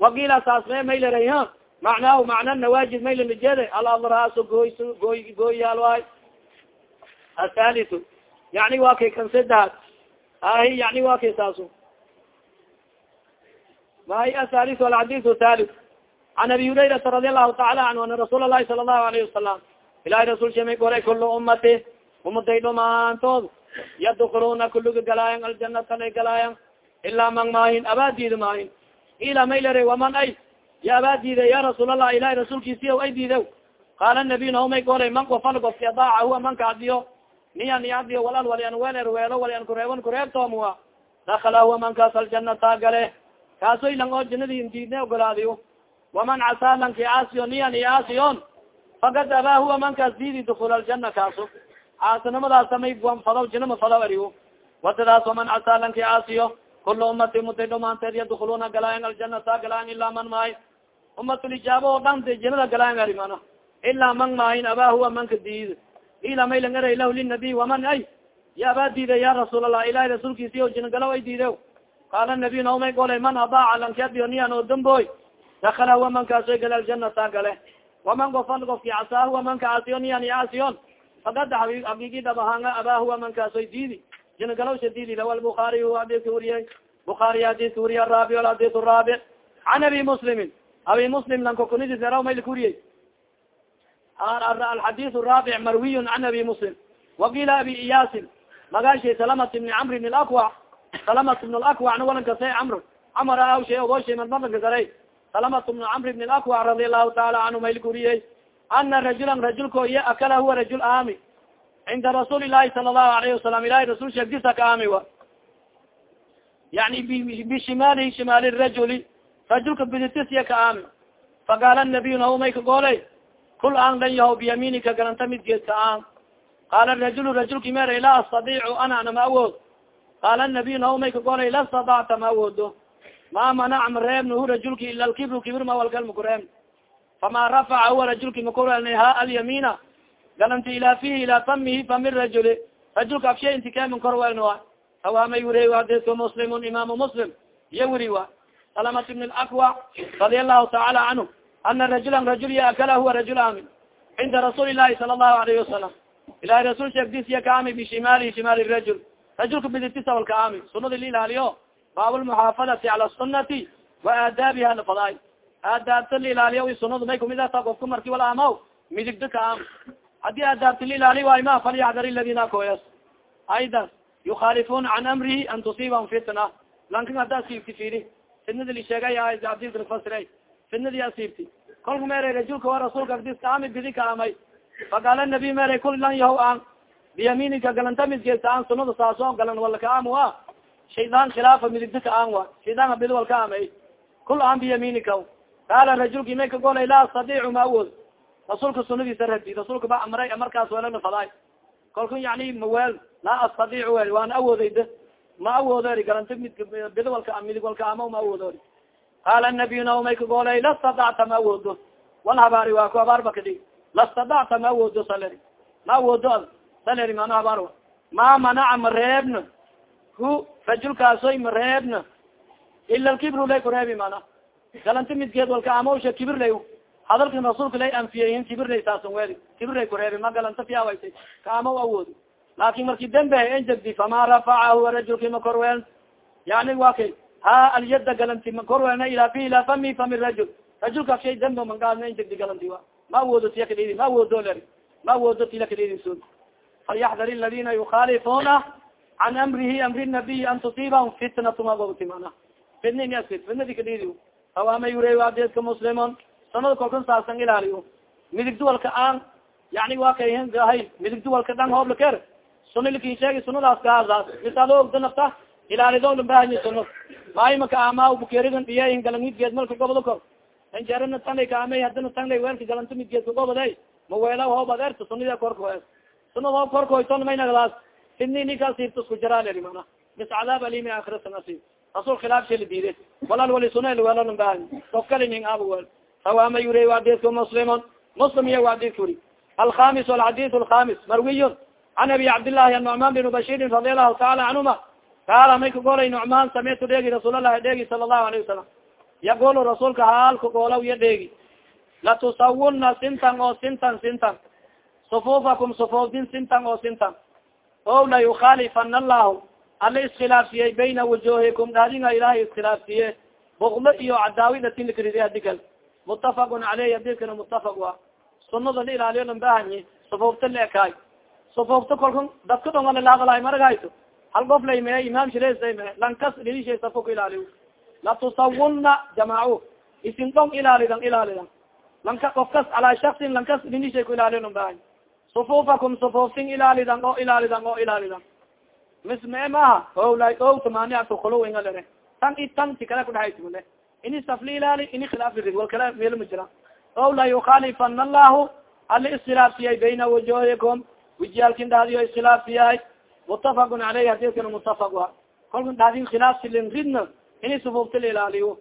Speaker 1: wakiila saas me maylera ha macnaahu macna nawaajid maylanajeede aladraaso gooy gooy gooyaal waay athalitu yani waa kay kan sadexaad ahi yani waa kay saaso mahay athalitu alxadis thalith an abi hurayrata radi allahu taala anhu ana rasuul alahi sala allahu alayhi wasalam ilahi rasul shamay golay kulu umati umaday dhamaantood yadkuluna kuluga galaayan aljanata lay galaayan ilaa man maahin abaadiida maahin ila maylare waman ay ya abaadiida ya rasuul allah ilahi rasuulkiisiya ay diidew qaala nabiy naumay golay man gofki adaaca huwa manka adiyo niya ni adiyo walal walian weler weelo walian kureebon kureebtoomua dakala huwa mankaas aljanata gale kaasoy lang oo janadi diidne ogolaadiyo waman casaa lanki aasiyo niyan i aasiyon fakad abaa huwa mankaas diidi dukul aljana kaaso caasinimadaas samay fadaw jinama fadaw ariyo. Wadadaas waman casaa lanki aasiyo. Kula umati umutay dhamaanteed yadkuluna galaayan aljanata galaayan ilaa man maahin umatulijaaba oo dhan de jinada galaayan ari mana ilaa man maahin abaa huwa manka diid. Ila maylang eray lah linabiy waman ay? Ya abaa diida ya rasuul allah ilahi rasuulkiisi o jinagalaw ay diide qaala nabiy naumay golay man adaaca lanki adiyo niyan oo damboy dakala huwa mankaasoy gale aljanata gale. Waman gofan gofki casaa huwa manka asiyo niyan yaasiyon fakad agigidabahanga abaa huwa mankaasoy diidi jinagalawsha diidi lawa lbukaariy adika wariyay bukaariy adika wariye araabi adis raabic can abi muslimin abi muslim lankokunidis eraw mayl kuriyey alxadis raabic marwiy can abi muslim wakila abi iyaasin magashi salamat bni camr bn lakwa salamat bn lakwa na walankasay camr camar awshay oboshay madmadanka garay salamat bn camr bn lakwa radi allahu taala canhu mayl kuriyey ana rajulan rajulko iyo akala huwa rajul aami cinda rasuuli lahi sala allahu alayhi wasalam ilahi rasul sheegdisa ka aami wa yani bishimaalihi shimaali rajuli rajulka biditisya ka aami faqaala nabiy nahu may ka gooley kul aan lan yaho biyamiinika galanta midgeed ka aan qaala rajulu rajulki mer la astadiicu ana ana ma awood qaala nabiy nahu may ka goolay la stadacta ma awoodo ma manac mareebna hu rajulki ila lkibru kibir ma walgal makureebn fama rafaca huwa rajulki makurelna ha alyamiina galanti ilaa fihi ilaa famihi fami rajuli rajulka afshe inti kemin korwelna wa hawaamay wuriy hadisku muslimun imaamu muslim iyo wuri wa salamat ibn lakwa radi allahu taala canhu ana rajulan rajul ya akala huwa rajul amin cinda rasuuli lahi sala allahu alayhi wasalam ilahi rasul sheegdisiya ka ami bishimaalihi shimaali rajul rajulka biditisa walka ami sunada la ilaaliyo baab lmuxaafadati cala sunati wa aadaabiha lafadaay aadaabta la ilaaliyo i sunadu may kumid ata kofka marki wal amaw midigda ka am. Hadii aadaabta la ilaaliy waay ma falyaxdar ladina koyas aidan yukhalifuna can amrihi an tusiibahum fitna. Lankin hadda asiibti firi fitnadi li sheegay adifasira fitnadi asiibti kolka mere rajulka wa rasuulka agdis kaami bidi ka amay faqaala nabi mere kul lan yahaw aan. Biyamiinika galanta midgeesa aan sunada saaso galan wala ka am wa shaydaan khilaafa midigda ka aan wa shaydaan bidi wal kul aan biyamiinika qaala rajulki may ka golay la astadiicu ma awood rasuulka sunadiisa radi rasuulka ba amray markaas welana fadaay kolka yani mawel laa astadiic wel waana awoodayda ma awoodo galanta mid bidi walka midig walka ama ma awoodo qaala nabiy na may ka golay lastadacta ma awoodo wal habaari waa ku habaar ba kadhig lastadacta ma awoodo saleri ma awoodo ad saleri mana habaar ma manaca mareebna hu rajulkaasoy mareebna ila lkibru lay kureebi mana galanta midgeed walka amosha kibir lay hadalkan rasuulka lay anfiyeyin kibir lay saasan weli kibir lay kureebi ma galanta fiyawaysay. Kaama awoodo. Laakin marki dembe enjegdi fama rafacahu rajulki ma korweel yani wa kay ha alyada galanti ma korweelna ila fi ila fami fami rajul. Rajulka shay dembe mangaadna enjegdi galanti wa ma awoodo tiya kadidi ma awoodo ler ma awoodo tila kadidi sun falyaxdar aladina yukhalifuna can amrihi amri an tusiibahum fitnatu magoti mana fitna ini askid fitnadi kadidi hawaama yure adeedka muslimon sanada kolkan saasan ilaaliyo. Midig duwalka aan yani wa kay hay midig duwalka dhan hoob laker sunilkin sheegi sunadaas kaasaas misado ogda nafta ilaalido lambahani suno maymaka ama bukerigan dhiye galan midgeed malka gobdo kor. Injerana tanlay kaamay hadana tanlay weelka galanta midgeed kagobode maweela hoob adeerta sunida korka sunad hoob korkoyton maynagadaas fidni ninkaa siibta isku jaraaleri mana mis cadaab alimi akhirata nasiib rasul khilaaf shali diide walal wali sunel weelo lambahani of kali ning aba wel sawaama yure adidka muslimon muslim iya adidka uri alkhamis alxadis alkhamis. Marwiyun. An abi cabdillahi anucman bin bashirin radi allahu taala canhuma qaala may ka golay nucman samictu dheegi rasuul allahi dheegi sala allahu alayhi wasalam yaqulu rasuulka haalka goolaw ya dheegi latusawunna sintan oo sintan sintan. Sufufakum sufuufdin sintan oo sintan. O la yukhalifana allahu ala iskhilaafsiyey bayna wujuhikum dhaadinga ilahay iskhilaafsiye buklo iyo cadaawida tinlakridi hadikal. Mutafaqun caleyh hadikana mutafaq wa sunada la ilaaliyo lan bahanyi sufuufta la ekaay. Sufuufta kalka dadka dhonga lalahadalahay maragayto hal qof lay mee imaam shiresa mee lankas dhinishay safo ka ilaaliyo. Latusawunna jamaaco isin dhong ilaalidan ilaalidan. Lanka kofkas calaa shaksin lankas dhinishay ku ilaaliyo lan bahanyi sufufakum sufuuftin ilaalidan oo ilaalidan oo ilaalidan mis mee maaha owla o tamaaniatu khuluwinga lere. Tan i tan ti kale kudhahaysmale ini safli ilaali ini khilaaf rid wal kale meel ma jira o la yukhalifana allahu ala iskhilaafsiyay bayna wujuhikum wijiyaalkin dhahdiyo iskhilaafsiyahay mutafaqun caleyh hadiskana mutafaq a kolka dhahdin khilaafsilin ridna ini sufuufta la ilaaliyo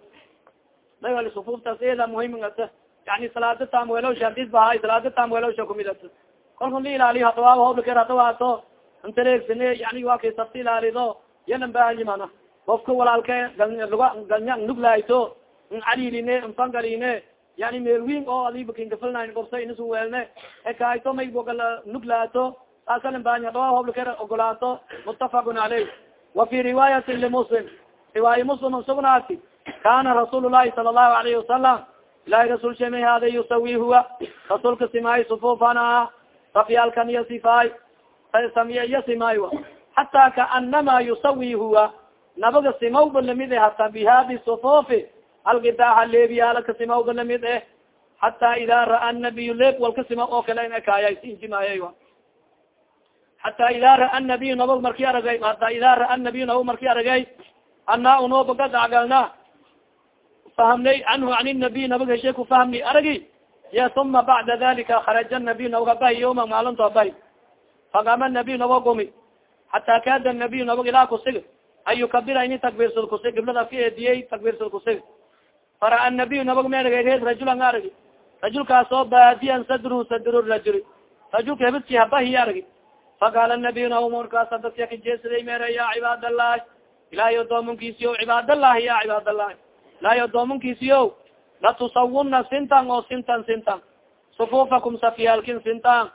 Speaker 1: mayal sufuuftaas eeda muhimata yani salaada tamwelowsha hadis bahay salaada tamwelowsha kumidata kolka la ilaaliyo hadawaab hoblakar hadawaato intereegsine yani waa kay safta ilaalido yanan bahanyi mana qofka walaalke galnya nuglaytoncaliline nfangaline yani meelwin oo adiba kinkafilnayn korsa inasu weelne ekayto maybogala nuglaato saasalan bahanya hadawaab hoblakar ogolaato mutafaqun caleyh wa fi riwaayati limuslim riwaaya muslim sugnaati kana rasuul lahi sala allahu alayhi wasalam ilahi rasul shemay hada yusawi huwa. Rasuulka simaay sufufana safyaalkan iyo sifaay samiye iyo simaay hataa kaanama yusawi huwa. Nabaga simawba la mid eh hata bihadi sufufi. Algidaaha leebiyaala kasimawba la mid eh hataa ida ra'a nabiy leeb walka sima oo kale in ekaaya injimaayay hataa ida ra'a nabiy nabag marki aragay hataa ida ra'a nabiy nabag marki aragay ana unobagad agalna. Fahamnay canhu an nabiy nabag heshe ku fahmni aragi. Ya uma bacda dalika kharaja nabiy nabag abahi yoma maalinto abahi faqama nabiy nabag gumi hataa kaada nabiy nabag ilaa kusig an yukabira ini takbirsad kusig giblada ka eediyey takbirsad kusig fara'a nabiy nabag meeragay reed rajulan aragi rajulkaas oo baadiyan sadru sadru rajuli rajulka hebidki habahi aragi faqaala nabiy nabag markaasa dadka kajeesaday meera ya cibaad allahi ilahay odoomankiisiyo cibaadallahi ya cibaadallahi ilahay odoomankiisiyo latusawuna sintan oo sintan sintan sufufakum safyaalkin sintan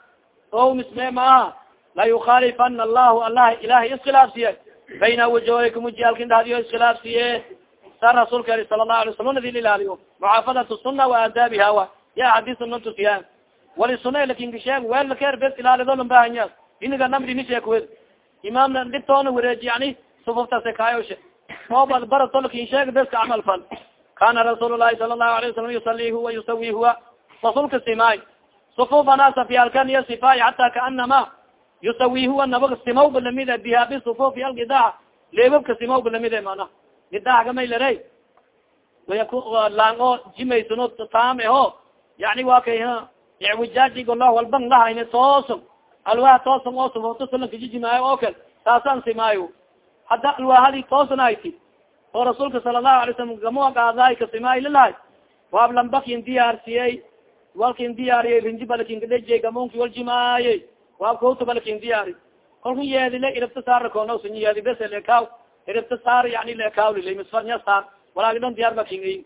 Speaker 1: o misme maaha layukhalifana allahu allah ilahay iskhilaafsiye bayna wujuhikum wujiyaalkin dhahdiyo iskhilaafsiye sa rasuulka ali sala lahu alay sunadii ilaaliyo muxaafadat suna wa aadaabiha wa ya xadiis natusiya wali suna lakinkasheeg wel laker bes ilaalido lan bahanya iniga namrinisheekwed imaamna dhibtoona wareeji yani sufuftaase kaayoshe moobal barato laakiin sheeg beska camal fal kana rasuul lahi sala lahu alayه wasalam yusali huwa yusawi huwa rasulka simaay sufufana safyaalkan iyo sifaay hata kaanama yusawi huwa nabag simawba lamide biha bisufufi algidaa leebabka simawba lamide mana gidaaga maylare laango jimaysano taam eho yani wa kay icwijaajigolah walban lahayne tooso alwaa toosan oo sufufta salankajijimayo oo kale taasaan simaayo hadda alwaahadi toosanayti oo rasuulka sala lahu alay slam gamo gaadaay kasimaay lilahay waab lambakin diyaarsiyey walkin diyaariyey rinji balkinkadejey gamonki waljimaayey waab kawta balkin diyaari. Kalku yeedile iribta saar koonawsinya yeedi bes leekaaw iribta saar yani leekaaw lilay misfarnya saar. Walaagi dhan diyaar bakin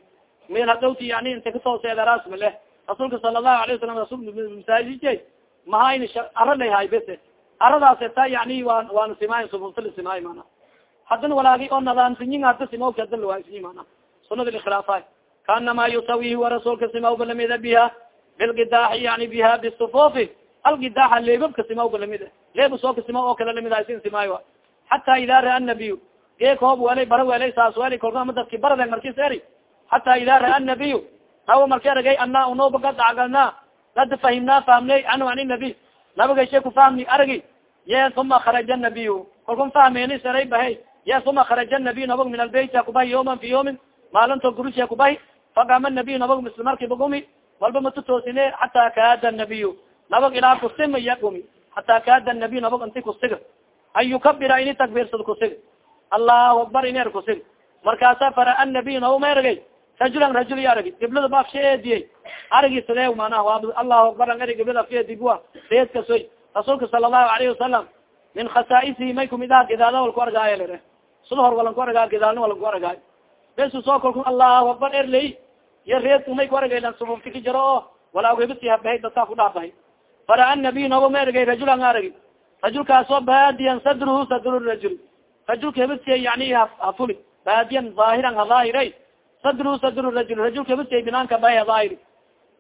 Speaker 1: meel hadhowti yani inta katooseedaraas maleh rasuulka sala lahu alay wasalam rasul masaajije mahayni ara layhay bese. Aradaas ta yani wa waana simaayn sufufta la simaay mana haddana walaagi oo nadaamsiyin hada simaw kada lawaasinyi mana sunada ikhilaafa kaanama yusawi huwa rasuulka simawba lamida biha bilgidaaxi yani biha bisufufi algidaaxa leebabka simawba la mid leeba sooka simaw oo kale la mid sin simaayo hataa ida ra'a nabiy geek hoob welay bara welay saas weli kolkama dadki barade markis eri hataa ida ra'a nabiy nawa marki aragay ana unoba gad agalna gad fahimnaa fahmnay canhu an nabiy nabagashe ku fahmni aragi. Ye uma kharaja nabiy kolkun fahmeni saray bahay. Ye uma kharaja nabiy nabag min albeyt kubahi yawman fi yawmin. Maalinto gurushe kubahi. Faqama nabiy nabag misl markiba gumi walba matutoosine hataa kaada nabiy nabag ilaa kusima iya gumi hataa kaada nabiy nabag inti kusiga an yukabira ini takbirsad kusig allahu akbar iner kusig markaasa fara'a nabiy naba ma eragay rajulan rajul i aragi giblada ba afsha eediyey aragi sidee manaa allahu akbar an eri giblada afshaeedi bua reedkasoy rasuulka sala allahu alayhi wasalam min khasaaisihi may kumid aha gidaada wal ku argaayo lere sula hor walan ku argaa gidaalna walan ku argaayo besu soo kolku allahu akbar erley iyo reedku may ku argaylan sufufti ka jaro oo walaa webasi habahay dadkaa ku dhaabahay fara nabiy nobo ma ergay rajulan aragi rajulkaasoo baadiyan sadruhu sadru rajul. Rajulka hebasiya yani hafuli baadiyan aahiran hadaahiray sadruhu sadru rajul. Rajulka hebasiya binaanka bay hadaahiri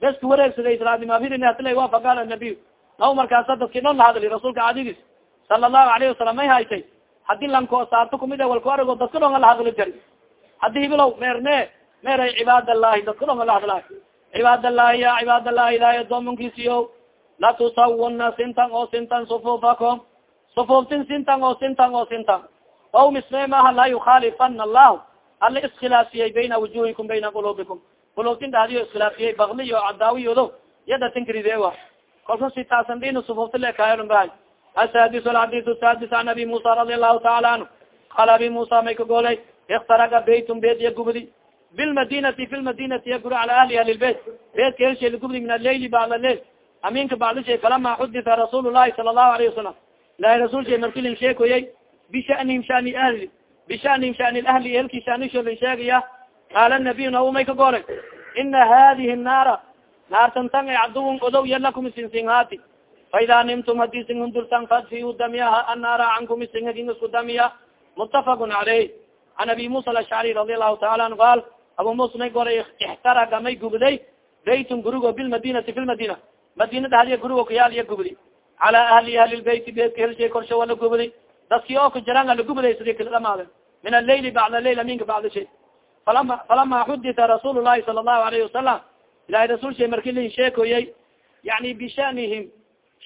Speaker 1: bes ku wareegsaday islaamnimabhirin hatla wa faqaala nabiy naw markaasa dadki non la hadli rasuulka cadigis sala allahu alayhi wasalam may haytay haddii lanko saarto kumid walku arago dadka dhonga la hadli jari. Haddi hibilow meerne meeray cibaadallahi dadka dhonga la hadlaay cibaadallahi ya cibaadallahi ilahay adoomankiisiyo latusawuna sintan oo sintan sufufakom sufuftin sintan oo sintan oo sintan aw misme maaha laa yukhaalifana allahu. Ala iskhilaafiyey bayna wujuhikum bayna qulubikum. Qulubtin dhadiyo iskhilaafiyey bakliyo cadaawiyodo yada tinkride wa kalku sitaasan dina sufufti lekaayobahay asadis alxadis sadis an abi musa radi allahu taala anhu. Qala abi musa may ka golay. Iktaraga beytun beyt iya gubdi bilmadinati fi lmadinati ya guri cala ahli ahli lbeyt beytka helsheeli gubdi min alleyli bacda leil aminka bacdi shay falama xudita rasuul lahi sala allahu alayhi wasalam ilahi rasul shay markilin sheekoyay bishanihim shani ahli bishanihim shani ahli helki shanisholin sheegaya qaala nabiy naumay ka goray ina hadihi naara naartantan ay caduwun odow yalakum isinsinhaati faida nimtum haddii sin hundurtan fadfiu damiyaha annaara cankum isingagin isku damiya mutafaqun caleyh an abi musa alashcari radi allahu taala anhu qaal abu musa may goray ixtaraga may gubday beytun gurigo bilmadinati fi lmadina madinada hadiya gurigo kayaal iya gubdi cala ahli ahli lbeyti beedka helshay korsha wala gubdi dadki oo kajaraan ala gubday sidi kala dhamaade min alleyli bacda leil aminka bacda shay. Falama falama xudita rasuul lahi sala allahu alayhi wasalam ilahay rasul shay marki lin sheekoyay yani bishanihim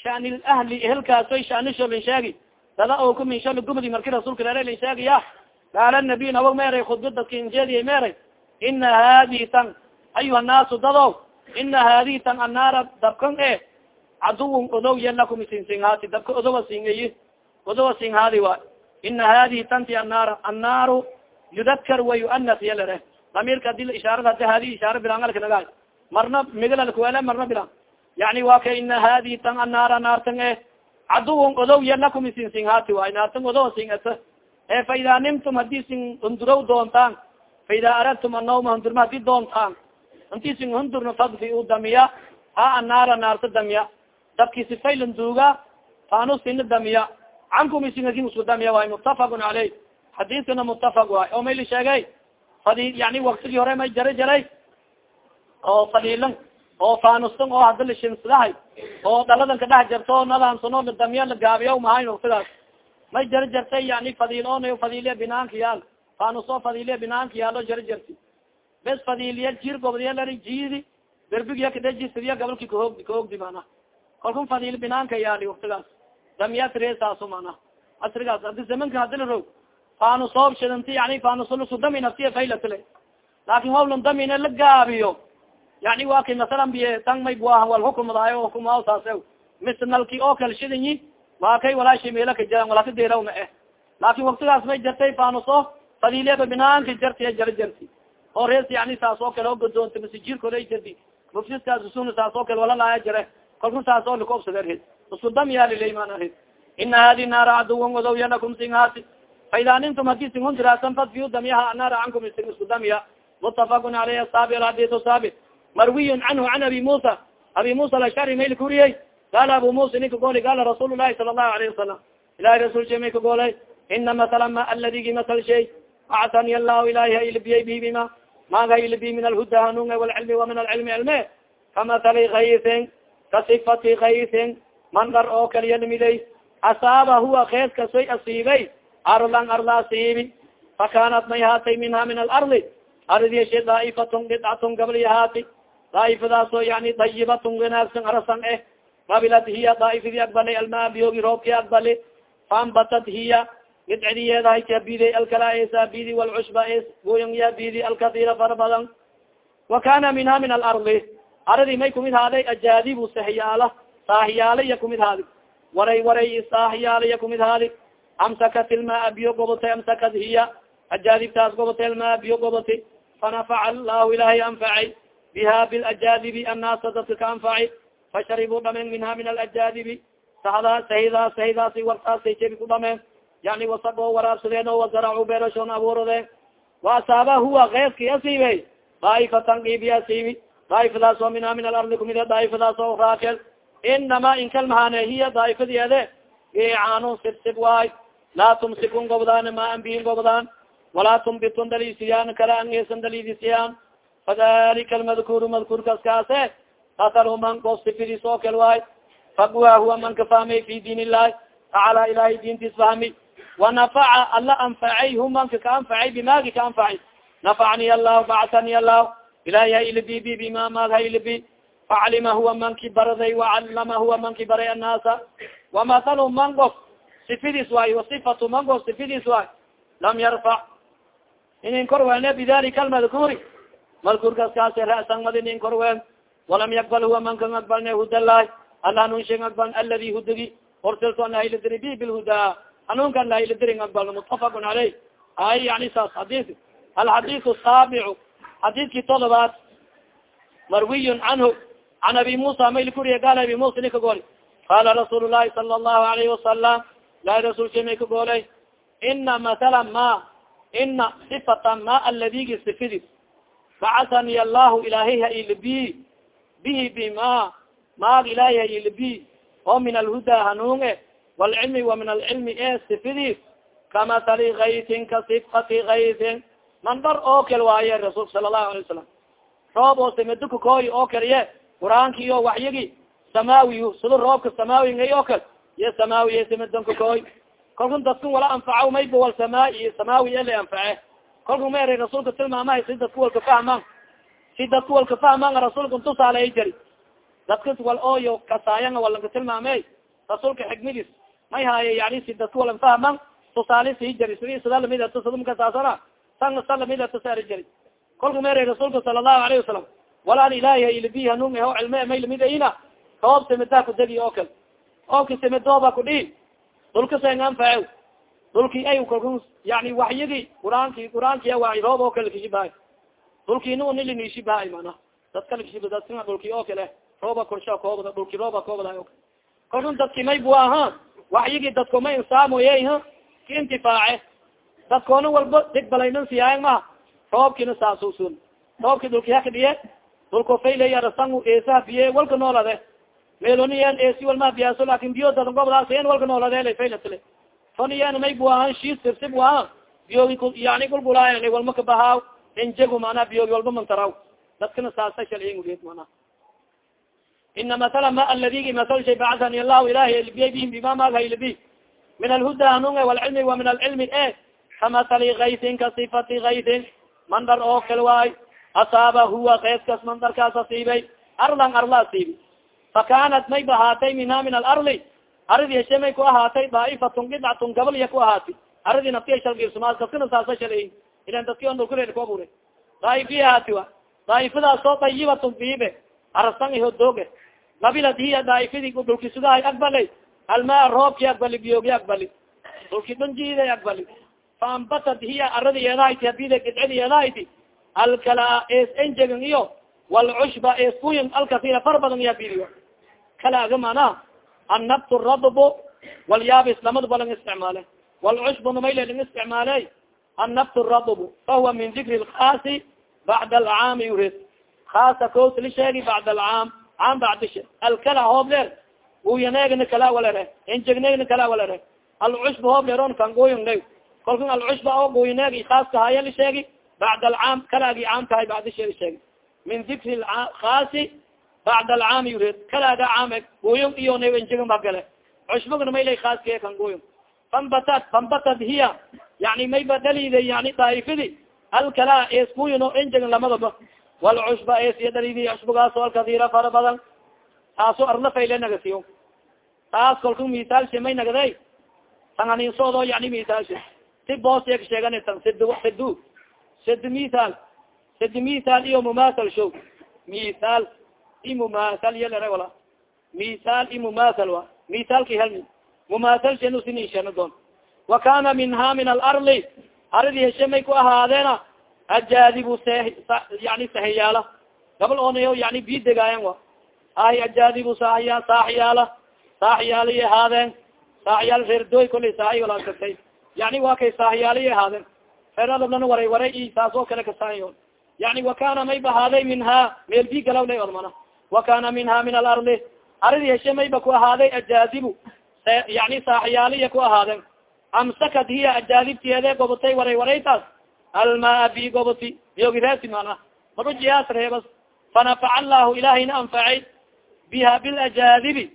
Speaker 1: shani ahli ehelkaasoy shanisho lin sheegi. Dada oo ku minsho lagubdi marki rasulka lere lin sheegaya qaala nabiy nawo meeray khudba dadka injeediya meeray. Ina hadihi tan ayuha naasu dado ina hadihi tan annaara dabkan e caduwun odow yalakum isinsinhaati dabka odowa singayi odowa sinhaadi wa. Ina hadihi tanti annaara annaaru yudakar wa yuanas yalere damirka adi ishaarada hadi hadi ishaara bilangalka naga marna migalalkuele marna bilan. Yani wa ka ina hadihi tan annaara naartan e caduwun odow yalakum isinsinhaati waay naartan odowa singata e fa nimtum haddii sin hundurow doontaan fa ida aradtum anawma hundurma haddii doontaan inti sin hundurna fadfi u damiya ha annaara naarta damiya. Dabki sifaylan duuga faanusina damiya. Cankum isingakin isku damiya waay muttafaqun caleyh xadiiskana muttafaq waay oo mayli sheegay fadi yani waktigii hore may jara jaray. Oo fadiilan oo faanustan oo hada lishinsadahay oo dhaladan ka dhex jarto nadaamsano damiya la gaabiya mahayn waktigaas may jara jartay yani fadiil on fadiiliya binaanka yaal faanusoo fadiiliya binaanka yaalo jara jarti bes fadiiliya jir gobdiyalari jiidi derbigiya kadejisidiya gabalki kahoogdi kahoogdi mana. Kalkun fadiil binaanka yaali waktigaas damiya tiresaaso mana. Asrigaas adi zamanka hadila rog. Faanusoob shidanti yani faanuslusu dami naftiya faylatile laakin hawlan damina la gaabiyo yani wa kay masalan biye tan may buaha wal hukumadayo hukumaa saase misnalki oo kala shidanyi waa kay meela ka jiran walaka deraw ma eh laakin waktigaas may jartay faanuso fadiileba binaanka jartiya jara jarti oo rees yani saas oo kale oo gadoonta masi jirkooda jarti mufsiskaas usuna saas oo kale wala laaya jare kalku saas oo lakaobsadeer isku dam yaalileyman ina hadi naara caduwan wadow yanakum sinhaati faida nintum haddii singun diraasan fadfiu damyaha naara cankum ising isku damya mutafaqun aleyh asaabi alxadis saabi marwiyun canhu can abi musa abi musa alashari mayl kuriyey qala abu musa ninka goolay qala rasuul lahi sala allahu alayhi wasalam ilahi rasul shay may goolay. Ina masala ma aladigi masal shay. Actani allahu ilahi hailbiyay bi maga hailbi min alhuda hanunga walcilmi wa min alcilmi cilme kamasali kaysin kasifati kaysin mandar oo kaliya limiday asaaba huwa keeskasoy asiibay arlan arla asiibi fakanat may haatay minha min alardi ardiyashe daa'ifatun dhidcatun gabli haati daaifadaasoo yani dayibatun wanaagsan arasan eh qabilat hiya daaifadii aqbalay almaa biyoogi roobkii aqbali faambatat hiya gidcidiyeedahayta bidi alkalaesa bidi walcushba goyanya bidi alkasira fara badan wa kana minha min alardi. Aradi may kumid haaday ajaadibu sahiyaala saahiyaala kumid haadi waray waray saahiyaala kumid haadi amsakat ilmaa biyo gobotay amsakat hiya ajaadibtaas gobotay ilmaa biyo goboti fanafaca allahu ilahay anfacay biha bilajaadibi annaasa dadka ka anfaci fasharibuu dhamen minha min alajaadibi sahdaa sahidaa sahidaasi wartaasay jebi ku dhameen yani wasagoo waraabsadeen o wazaracuu beerashoon abuuradeen wa asaaba huwa keeski asiibey daaifatan iibi asiibi daaifadaas oo mina min alardi kumide daaifadaas oo raakel inama inkalmahane hiya daaifadiede gicaanun sibsib waay laa tumsikun gobdaan ma an bihin gobdaan walaa tumbitun dalisiyaan kala angesan dalidisiyaan fadalika almadkuru madkurkas kaase man of sifidis oo kal waay fagwa huwa man ka fahmay fi diin illahi tacaala ilahay diintis fahmi wanafaca alla anfacay hu manka ka anfacay bimaagi ka anfacay nafacni allah bactani allah ilahay hailibi bima maag hailibi faclima huwa manki baraday wacalama huwa manki baray annaasa wamahalu man of sifidis waay wasifatu man of sifidis waay lam yarfac inin korweene bidalika almadkuri madkurkas kaase ra'san mad inin korween walam yakbal huwa mankan akbalne hudalah al hanuunshin akbal aladi hudagi orsilto an lahayladiri bi bilhuda hanuunkan lahayladiri akbalno mutafaqun caleyh ay yani saas hadis alxadisu saabicu xadiski todobaad marwiyun canhu can abi musa mayl kuriya gaal abi musa nika gooli qala rasuul lahi sala allahu alayhi wasalam ilahi rasulka may ka goolay ina matala ma ina sifata ma aladigi sifidi. Bacasani allahu ilahay ha ilbi bihi bima maag ilahay ha ilbi. Oo min alhuda hanuunge walcilmi wa min alcilmi e sifidis kamasali kaytin ka sifati kaytin mandar oo kal waaye rasuulka sala allahu alay wasalam roob oo simiduka kooy oo kaliye qur'aanki o waxyigi samaawi sida roobka samaawi oo kal iyo samaawi simidonka kooy kalkun dadkan wala anfaca mayba wal samaa samaawi ele anface kalku ma eray rasuulka tilmaamahay si dadka walka fahmaan si dadka walka fahmaan rasuulka tusaaleay jari dadkas wal ooyo kasaayan walanka tilmaamey rasuulka xikmadiis may haaye yani si dadka walan fahman tusaale sii jari sidi sada lamidata sadumkasaasana san sa lamidata saari jari. Kolka ma eray rasuulka sala allahu alayhi wasalam walaan ilahi ilbi hanun ho cilme may lamidayna roob simidaa kudegi oo kal oobka simidooba kudhi dhulka sen anface dhulki ay kalku yani waxyigi quraanki quraanki waay roob oo kale kishibahay dhulkina unilinishibahay mana. Dadka dhulki oo kale rooba korsha koobda dhulki rooba koobda kalkun dadki may bu aha waxyigi dadko ma insaamoye ki intifaace dadkoona walba digbalaynan siyaayan maha roobkina saasusun roobki dhulki hakadhiye dhulko fayleyarasan eesaha biye walka noolade meloniyen esi walma biyaaso laakiin biyo dadan gobdaasn walka noolade faylatile foniyen may bu ahan shis sirsib bu aha biyogi yani gulgulaayan walma kabahaa injegu mana biyogi walba mantaraw. Dadkana saasa shaliyanguliyed mana ina masala ma aladigi masal shay bacasani allahu ilahi ilbiya bihim bima maag haylbi min alhuda hanunge walcilmi wa min alcilmi e kamasali kaysin ka sifati kaysin mandar oo kal waay asaaba huwa keeskas mandarkaas asiibay arlan arla asiibi fakanat may bahaatay minha min alarli aridi heshe may ku ahaatay daa'ifatun gidcatun gabal iya ku ahaati aridi naftiya shalgiibsumaa dadkana saasa shalay ilan dadki on dhulkureer ku abure daaifi ahaati wa daaifadaas oo dayibatun qabilad hiya daaifidi dhulki sugahay aqbalay almaa roobki aqbali biyoogi aqbali dhulki dhanjiiday aqbali faambatad hiya aradi yeedahayti hadida gidcidi yeedahayti alkala es enjegan iyo walcushba eskuyin alkasira far badan iya bidiyo kalaaga mana annabt radbo walyaabis lamadba lang isticmaale walcushbuna mayle lang isticmaale annabt radbo fahuwa min dikri lkaasi bacda alcaami ured kaasa koos li sheegi bacda alcaam caam bacdishe alkala hoob leer uyaneegna kala walere enjegneegna kala walere alcushba hoob leeron kanguyin le kalkan alcushba oo guyineegi kaaska haya li sheegi bacda alcaam kalaagi caam kahay bacdishe li sheegi min dikri kaasi bacda alcaami yureed kalaaga caame guyon iyo na enjegan ba gale cushbagna maylay kaaskiye kan guyon fambatat fambatad hiya yani may badalida yani daaifidi alkala eskuyin oo enjegan lamadaba walcushba esiya dalidi cushbagaas oo alkadira fara badan taaso arla fayle nagasiyo taas kalku misaalshe may nagday tanganinsoodo yani misaalshe si boosya ka sheegan tan sid sidu sid misal sid misal iyo mumasal show misal i mumasal yalere wala misal i mumasal wa misalki helmi mumasal shenu sinishano doon wa kana minha min alarli aridi heshe may ku ahaadeena ajaadibu yani sahiyaala gabal onayo yani bi degaayan wa. Ay ajaadibu sahiya saaxiyaala. Saaxiyaaliy ahaadeen saaxiyaal reerdoy kolay saaxi walaasatay yani waa kay saaxiyaaliy ahaadeen feradlana waray waray i saas oo kale kasaayo yani wakana may bahaaday minha meel bi galaw lay odmana wakana minha min alardi aridi heshe mayba ku ahaaday ajaadibu yani saaxyaaliya ku ahaaden amsakad hiya ajaadibtiede gobotay waray waraytaas almaa bi goboti biyogireesi mana marujiyaas reebas fanafaca allahu ilahayna anfacay. Biha bilajaadibi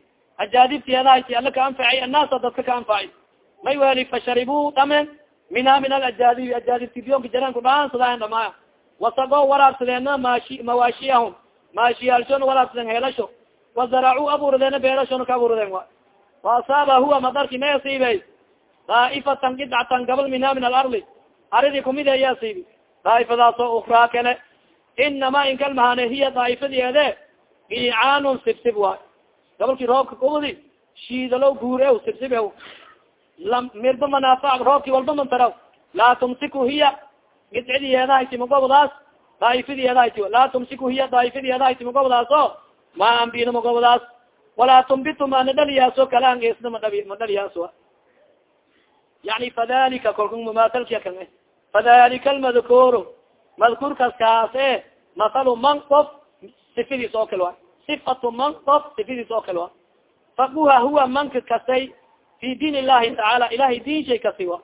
Speaker 1: ajaadibtiedahati alla ka anfacay annaasa dadka ka anfacay. May weli fasharibuu dhamen minha min alajaadibi ajaadibti biyonka jaranku dhaansadaayan dhamaaya. Wasago waraabsadeena mashi mawaashiyahum maashiyaalshona waraabsadeen heelasho. Wazaracuu abuuradeena beerashona ka abuuradeen wa. Waasaaba huwa madarki may asiibey daaifatan qidcatan gabal minha min alardi aridi kumid aya asiibi daaifadaasoo ukraa kale inama inkalmahane hiya daaifadiede icaanun sibsib waay gabalkii roobka kubudi shiidalow guure sibsib mirba manaafac roobki walba mantaraw laa tumsiku hiya. Gidcidiyeedahayti magobadaas daaifadiyeedahayti laa tumsiku hiya daaifadiyeedahayti magobadaaso ma ambina magobadaas walaa tumbitu mana dhaliyaaso kalaan esna madhabi ma dhaliyaaso yani fadalika kolka mumaasalkia kan fadalika almadkuuru madkuurkaas kaase masalu man qof sifadiis oo kale wa sifatu man qof sifadiis oo kale wa faquha huwa manka kasay fi diin illahi tacaala ilahay diin shay kasi wa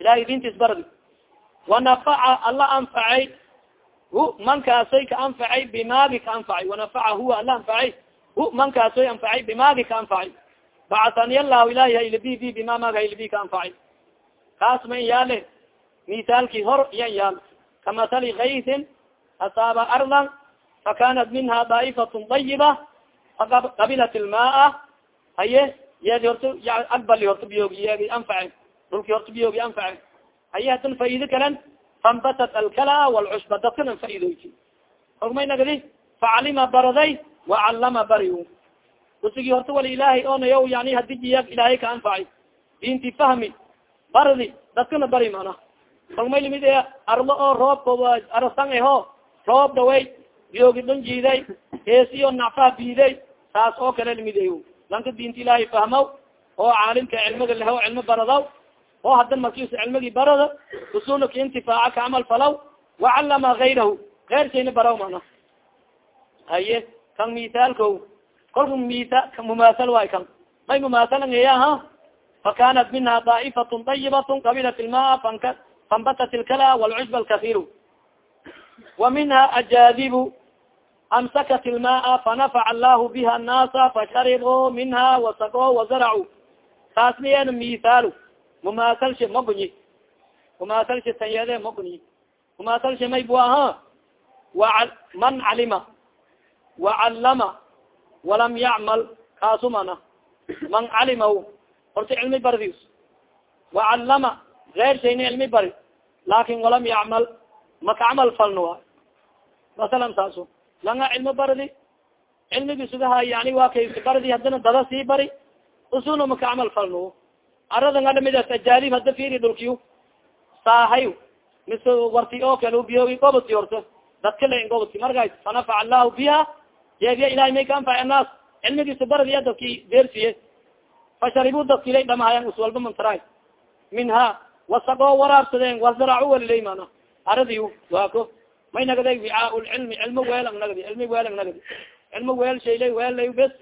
Speaker 1: ilahay diintiis bardi wanafaca alla anfacay hu mankaasay ka anfacay bimaagi ka anfacay wanafaca huwa alla anfacay hu mankaasoy anfacay bimaagi ka anfacay bacatani allahu ilahi haylbi bi ka anfacay kaas ma yaale misaalkii hor iya in yaal kamasali kaysin asaaba ardan fakanat minha daa'ifatun dayiba faqabilat ilmaa haye yeedi horta agbali horta biyoogi yeegi anface dhulki horta biyoogi anface haye hadan faido kalen fambatat alkala walcushba dadkanan faidoyti ogmay nagdi facalima baraday wacallama bari usigi horta wala ilaahay onayo yani hadijiya ilaahay ka anfacay dinti fahmi bardi dadkana bari mana ogmay limid e arlo oo roobka arasan eho roob dhaway biyoogi dhan jiiday heesiyo nacfaa biiday saas oo kale limid e lanka diinta ilaahay fahmaw oo caalimka cilmiga leho cilmi baradaw. Oo hadan markiisa cilmigii barada. Usula ka intifaaca ka camal falaw wacallama gayrahu keyrkayna baraw mana. Haye kan misaalko kolka misa mumaasal waay kan may mumaasalangeyaha fakanat minha daa'ifatun dayibatun qabilat ilmaa fanka fambatat ilkala walcusba alkasiru wa minha ajaadibu amsakat ilmaa fanafaca allahu biha annaasa fasharibuu minha wasaqo wazaracu taas miyen misaal mumaasalshe magunyi mumaasalshe tanyede magunyi mumaasalshe may bu aha man calima wacallama walam yacmal kaasumana man calima horta cilmi bardis wacallama geer shayna cilmi bari laakin walam yacmal maka camal falno a masalan taaso langa cilmi bardi cilmigi sugaha yani waa kay bardi hadana dada sii bari usuna maka camal falno arada nga dhamidas ajaadib hada firi dhulkiyo saahay mise warti oo kale biyoogi goboti horta dadka la goboti markaas fanafaca allahu biha yeediya ilahay may ka anfaci annaas cilmigiisa baradiya dadki deersiye fasharibu dadkilay dhamahayan us walba mantaraay minha wasaqoo waraabsadeen wazaracu walilay mana aradi waako may nagaday wicaa lcilmi cilmo weel ang nagadi cilmi weel ang nagadi. Cilmo weel shaylay weellay bes.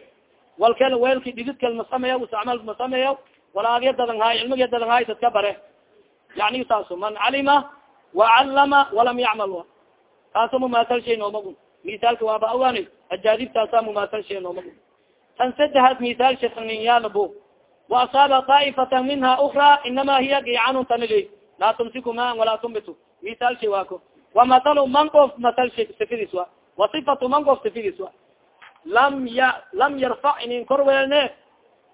Speaker 1: Walkel weelki dhididkel masameya usacmal masameya walaagya dadan haay cilmiga dadan haay dadka bare. Yani saaso man calima wacallama walam yacmal taaso mumaasal shay noomagun misaalka waaba awani ajaadibtaasa mumaasal shay noomagun tan saddexaad misaal shaninyaanabo waasaaba daaifata minha ukra inama hiya gicanun tanili. Laa tumsiku maan walaa tumbitu. Misaal shay waako wamasalu man qof masal shay sifidis wa. Wasifatu man qof sifidis wa. Lam ya lam yarfac inin kor weelne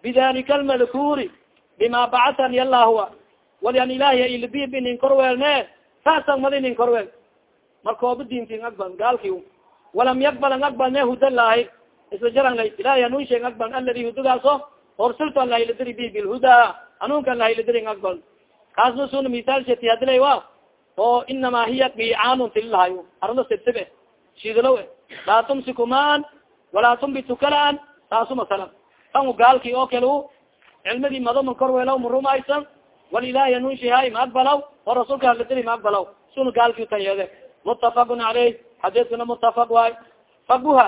Speaker 1: bidalika almadkuuri bima bacatani allahua walian ilahi ilbib inin kor weelne saasan mada inin kor weel markooba diintin akbal gaalki walam yakbal ang akbalne huda lahi isla jaran orsilto an lahayladiri bi bilhuda hanunka an lahayladiri ng akbal kaasna suna misaal sheti hadilay wa? Oo inama hiya gicaanun tililahayo arno sibsibe shidalow laa tumsiku maan walaa tumbitu kalaan taasu masala tan gaalki oo kale cilmidii madoman kor weelaw marumaysan wal ilahi anunshihay ma aqbalaw oo rasuulka haladiri ma aqbalaw suna gaalki tanyede mutafaqun caleyh xadiiskana mutafaq waay faguha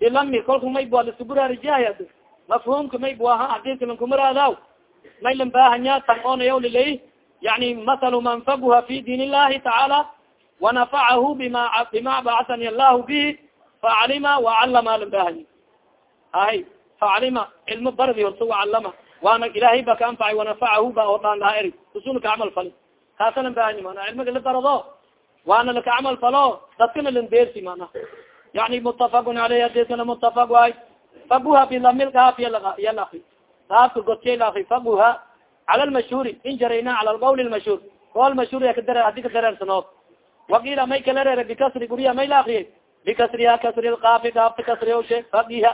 Speaker 1: ilami kolka waa lisuburaarijahay mafhumka mayb aha xadiiska lankumaraadaw may lan baahanya tan onayaw lilay yani masalu man faguha fi diin illahi tacaala wanafacahu bima bima bacasani allahu bihi facalima wacalama lan baahanya hay facalima cilmo bardi horta wacalama waana ilahay ba ka anfacay wanafacahu ba oo dhaan laha eri usuna kacamal fali kaasa lan baahanya mana cilmiga la barado waana laka camal falo dadkana lan deersi mana yani mutafaqun aleyh hadiskana mutafaq waay faguha bilamil gaaf yalaki gaafka godkay laki faguha cala lmashhuuri in jarayna cala lqawl lmashhuur qool mashhuur kadar hadi ka dareersanood wakiila may kala reere bikasri guriya may laakriye bikasriha kasri lkaafi gaafta kasrioshe fagiha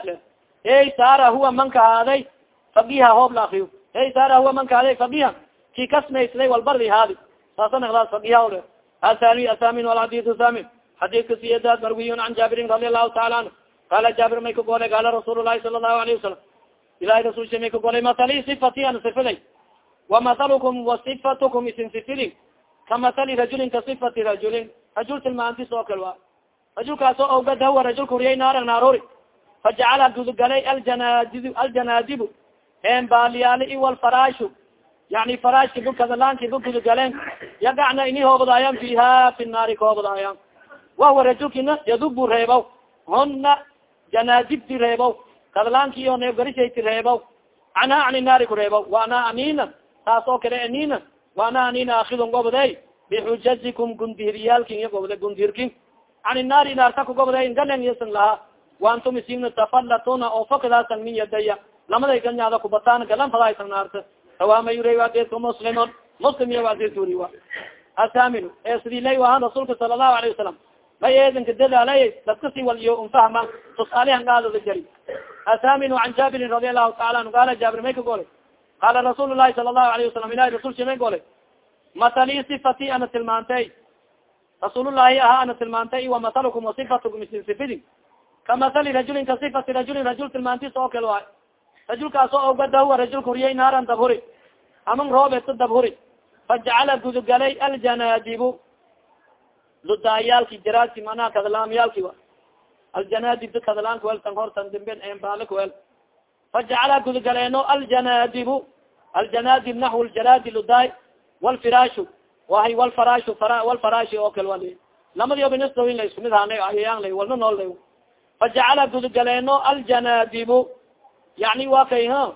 Speaker 1: ey saara huwa manka haaday fagiha hoob laakriyo ey saara huwa manka haaday fagiha ki kasmayslay walbari haadi saasa nakdaas fagiha le athani athamin alxadis thamin xadiidka siyadaad marwiyun can jaabirin radi allahu taala anhu qala jaabir may ka golay qaala rasuul lahi sala allahu alayhi wasalam ilahi rasulsha may ka golay matali sifati an sifiday wamahalukum wasifatukum isin sifidin kamatali rajulin ka sifati rajulin rajul tilmaantis oo kale wa rajulkaas oo awgada huwa rajulka uriyay naaran naaruri fajacala gudgalay aljanadib aljanaadibu en baaliyaali iwalfaraashu yani faraashki bukadalaanki bu gudgaleen yagacna ini hoobadaayan fiha fi naari kahoobadaayan wahuwa rajulkina yadubu reebow huna janaadibti reebow kadlaanki o neefgarishayti reebow canha ani naari ku reebow waana anina taas oo kale anina waana anina akidon gobode bixujazikum gundiriyaalkin iyo gobode gundirkin ani naari naarta ku gobode galen yasan lahaa waantum isina tafalatuna oo fakadaasan min yadaya lamaday ganyaada kubataan galan fadaysan naarta rawamayure wadeedka muslimon muslim iyo wadeedkuri wa asaminu ee sidilay ahan rasuulka sala allahu alayhi wasalam may eedanka dadaalay dadkasi waliyo unfahma tusaalehan gaadada jari asaminu can jaabirin radi allahu taala anhu qaala jaabir may ka golay qaala rasuul lahi sala allahu alayhi wasalam ilahi rasulsha may golay matali sifati ana tilmaantay rasuulullahi ahaa ana tilmaantay wa masalukum wasifatukum isin sifidi ka masali rajulin ka sifati rajulin rajul tilmaantis oo kale waay rajulkaas oo ogada huwa rajulka huriyay naaran dabhuri aman roobeto dabhuri fajacala gudugalay aljanaadibu ludaayaalki jaraasi manaa kadlaamyaalki a aljanadib kadlaanka wel tan hortan dimben embaalik wel fajacala gudgaleeno aljanaadibu aljanadib naxw ljaraadi ludaay walfiraashu wahay walfaraashu walfaraashi oo kale wali. Lamadi obinasdawin la mid hana ayaan la walna nool la fajacala gudgaleeno aljanaadibu yani wa kay ha?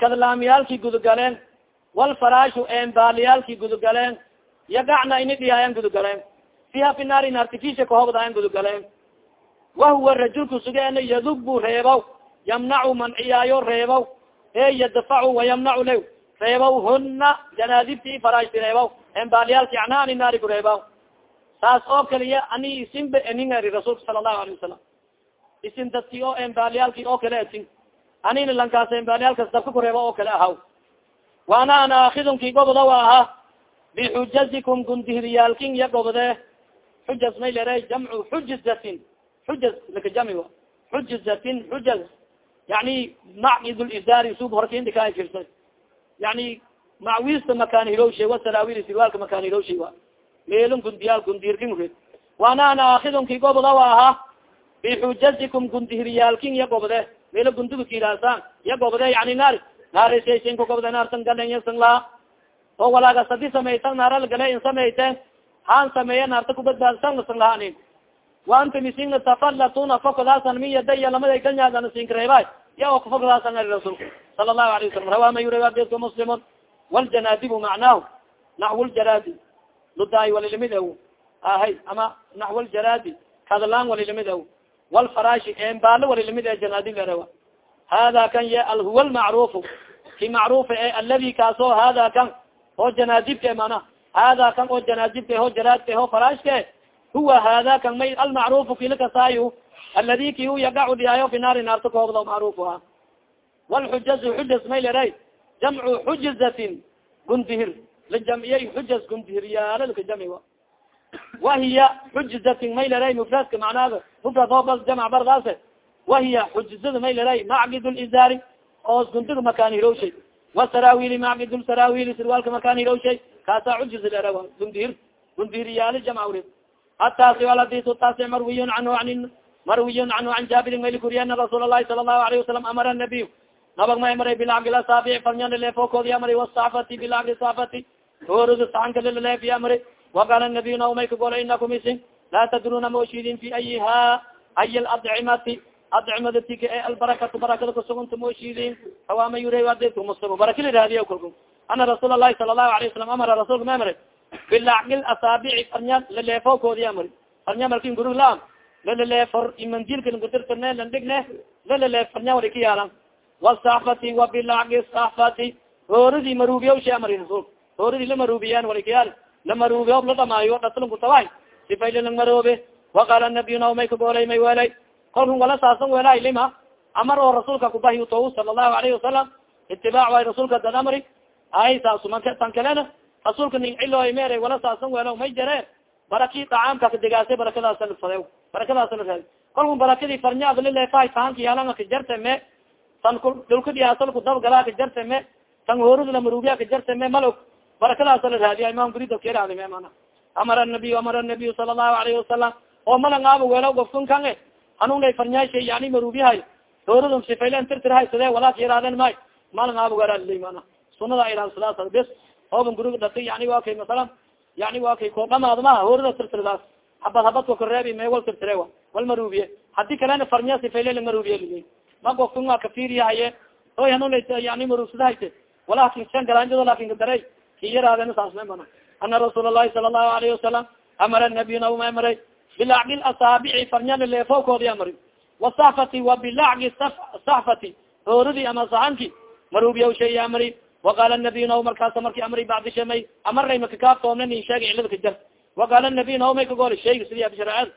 Speaker 1: Kadlaamyaalki gudgaleen walfaraashu embaaliyaalki gudgaleen yagacna ini dhiyaayan gudgaleen fiha fi naari naartikisha kahobdaayan gudgaleen wahuwa rajulku sugeena yadubu reebow yamnacu manciyaayo reebow e yadfacu wayamnacu lew reebow huna janaadibti faraashti reebow embaaliyaalki acna ani naari ku reebow saas oo kaliya ani isinba eningari rasuulka sala allahu alayh wasalam isin dadki oo embaaliyaalki oo kale etin anina lankaas embaaliyaalkas dabka ku reebo oo kale ahaw waana ana aakidunki gobda wa ahaa bixujazikum gundihriyaalkin ya gobde xujaz may lere jamcu xujizatin xujaz laka jami xujizatin xujaz yani macid lizari sub horkindika jirta yani macwista makaan hilowshe wasaraawil sirwaalka makaan hilowshe wa meelun gundiyaal gundirkin red waana ana aakidunki gobda wa ahaa bixujazikum gundihriyaalkin ya gobde meelo gundiga kilaasaan ya gobde yani naar naarasaysin ku gobde naartan galen yasan laha oo walaagas hadi samaytan naaral gale in samayten haan sameeya naarta kubadbaadsan lasan lahaanin waanta misina tafalatuna fokadaasan min yadaya lamada ganyaadana sinkareeba ya o kafokadaasan ari rasulka sala allahu alayh wasalam rawama yura adka muslimun waljanaadibu macnaahu naxw ljaraadi ludaay walilamid aw ahay ama naxw ljaraadi kadlaan walilamid aw walfaraashi embaalo walilamid e janaadib lerewa hada kan ye huwa lmacrufu ki macrufa e aladi kaaso hada kan oo janaadibka mana hada kan oo janaadibka ho jaraadka ho faraashke huwa hada kan may almacrufu kilakasaayu aladi ki hu yagacu dhiyaayo fi naari naarta kahoogda macrufu ha walxujazu xujaz may leray jamcu xujizatin gundihir lajamiyay xujaz gundihiryaala lakajami wahiya xujizatin may leray mufradka macnaada mufrad oo bas jamc bardaase wahiya xujizada may leray macgid lizaari oos gundiga makaan hirowshay wasaraawili macgi dul saraawili sirwaalka markaan hirow shay kaasa cujisdhera dundir dundiryaali jamcawri ataasi aladisu taasi marwiyun canhu an marwiyun canhu an jaabirin mayli kuriya ana rasuul lahi sala allahu alayhi wasalam amara nabiy nabag ma amray falnyalaleefokoodi amri wasacfati bilacgi safati toorudi saxanka lilaleefi amri waqala nabiy naumay kagola inakum isin laa tadruna maoshidin fi ayiha ay ladcimati adcimada tika e albarakatu barakada kusugunta maoshidin hawaama yure adkumusug barakali raadiya kalku ana rasuul lahi sala allahu alayه wasalam amara rasulka ma amri bilacgi asaabici farnya laleefokoodi amri farnya markin gurug laam lalaleefor imanjilka kutirtane landhigne lalaleef farnya wari ka yaalan wasafati wabilacgi safati hooradii maruubiya sha amari rasul hooradii lamaruubiyaan walikayaal lamaruubiyo la dhamaayo dhatlon kutabaay sifayli lang maroobe waqala nabiy naomay kagoolay may welay kolkun wala saasan weelay lima amar oo rasuulka kubahi to sala allahu alayhi wasalam itibaac way rasuulka dad amri ay saasumanka tan kalena? Rasuulka ning cilooy mere wala saasan weelo may jare baraki dacaamka kadegaasay barakadaas lafade barakadaas la raadi kolkun barakadii farnyaad lileefahay tahanka yaalanga ka jarte me. Tan dulkadiasalku dabgalaa ka jarte me. Tan hoorud lamaruubiya ka jarte me malog barakadaas la raadiya imam gurido keradi me mana amara nabiy amara nabiy sala allahu alayhi wasalam oo malangaaba weelo gofkun kan e hanunay farnyaasha yani maruubiyahay. Hoorudum sifaylen tirtirhay sidee walaak yaraaden may? Malangaaba weelali mana sunada ira sidaas bes ooban gurig dhaka yani wa kay masala yani wa kay koo dhamaado maha hoorida tirtirdaas habad habad ka kareebi me wal wal marubiye haddii kalena farnya sifaylel marubiye liy ma waa kafiriya haye oy hanula yani marubsida hayte wala galaanjado laakiin kadare ki yaraadena saasme mana ana rasuul allahi sala allahu alayhi wasalam amara nabiyuna uma amaray bilacdi asaabici farnyali leefowkoodi amari wasaxfati wa bilacdi saxfati hooridi ama saxanki marubiya shay amari waqala nabiy naw markaasa marki amri bacdi shamay amaray makakaaftoomna nin sheega cilada ka jar waqala nabiy naw may kagooli shayga sidii abshareed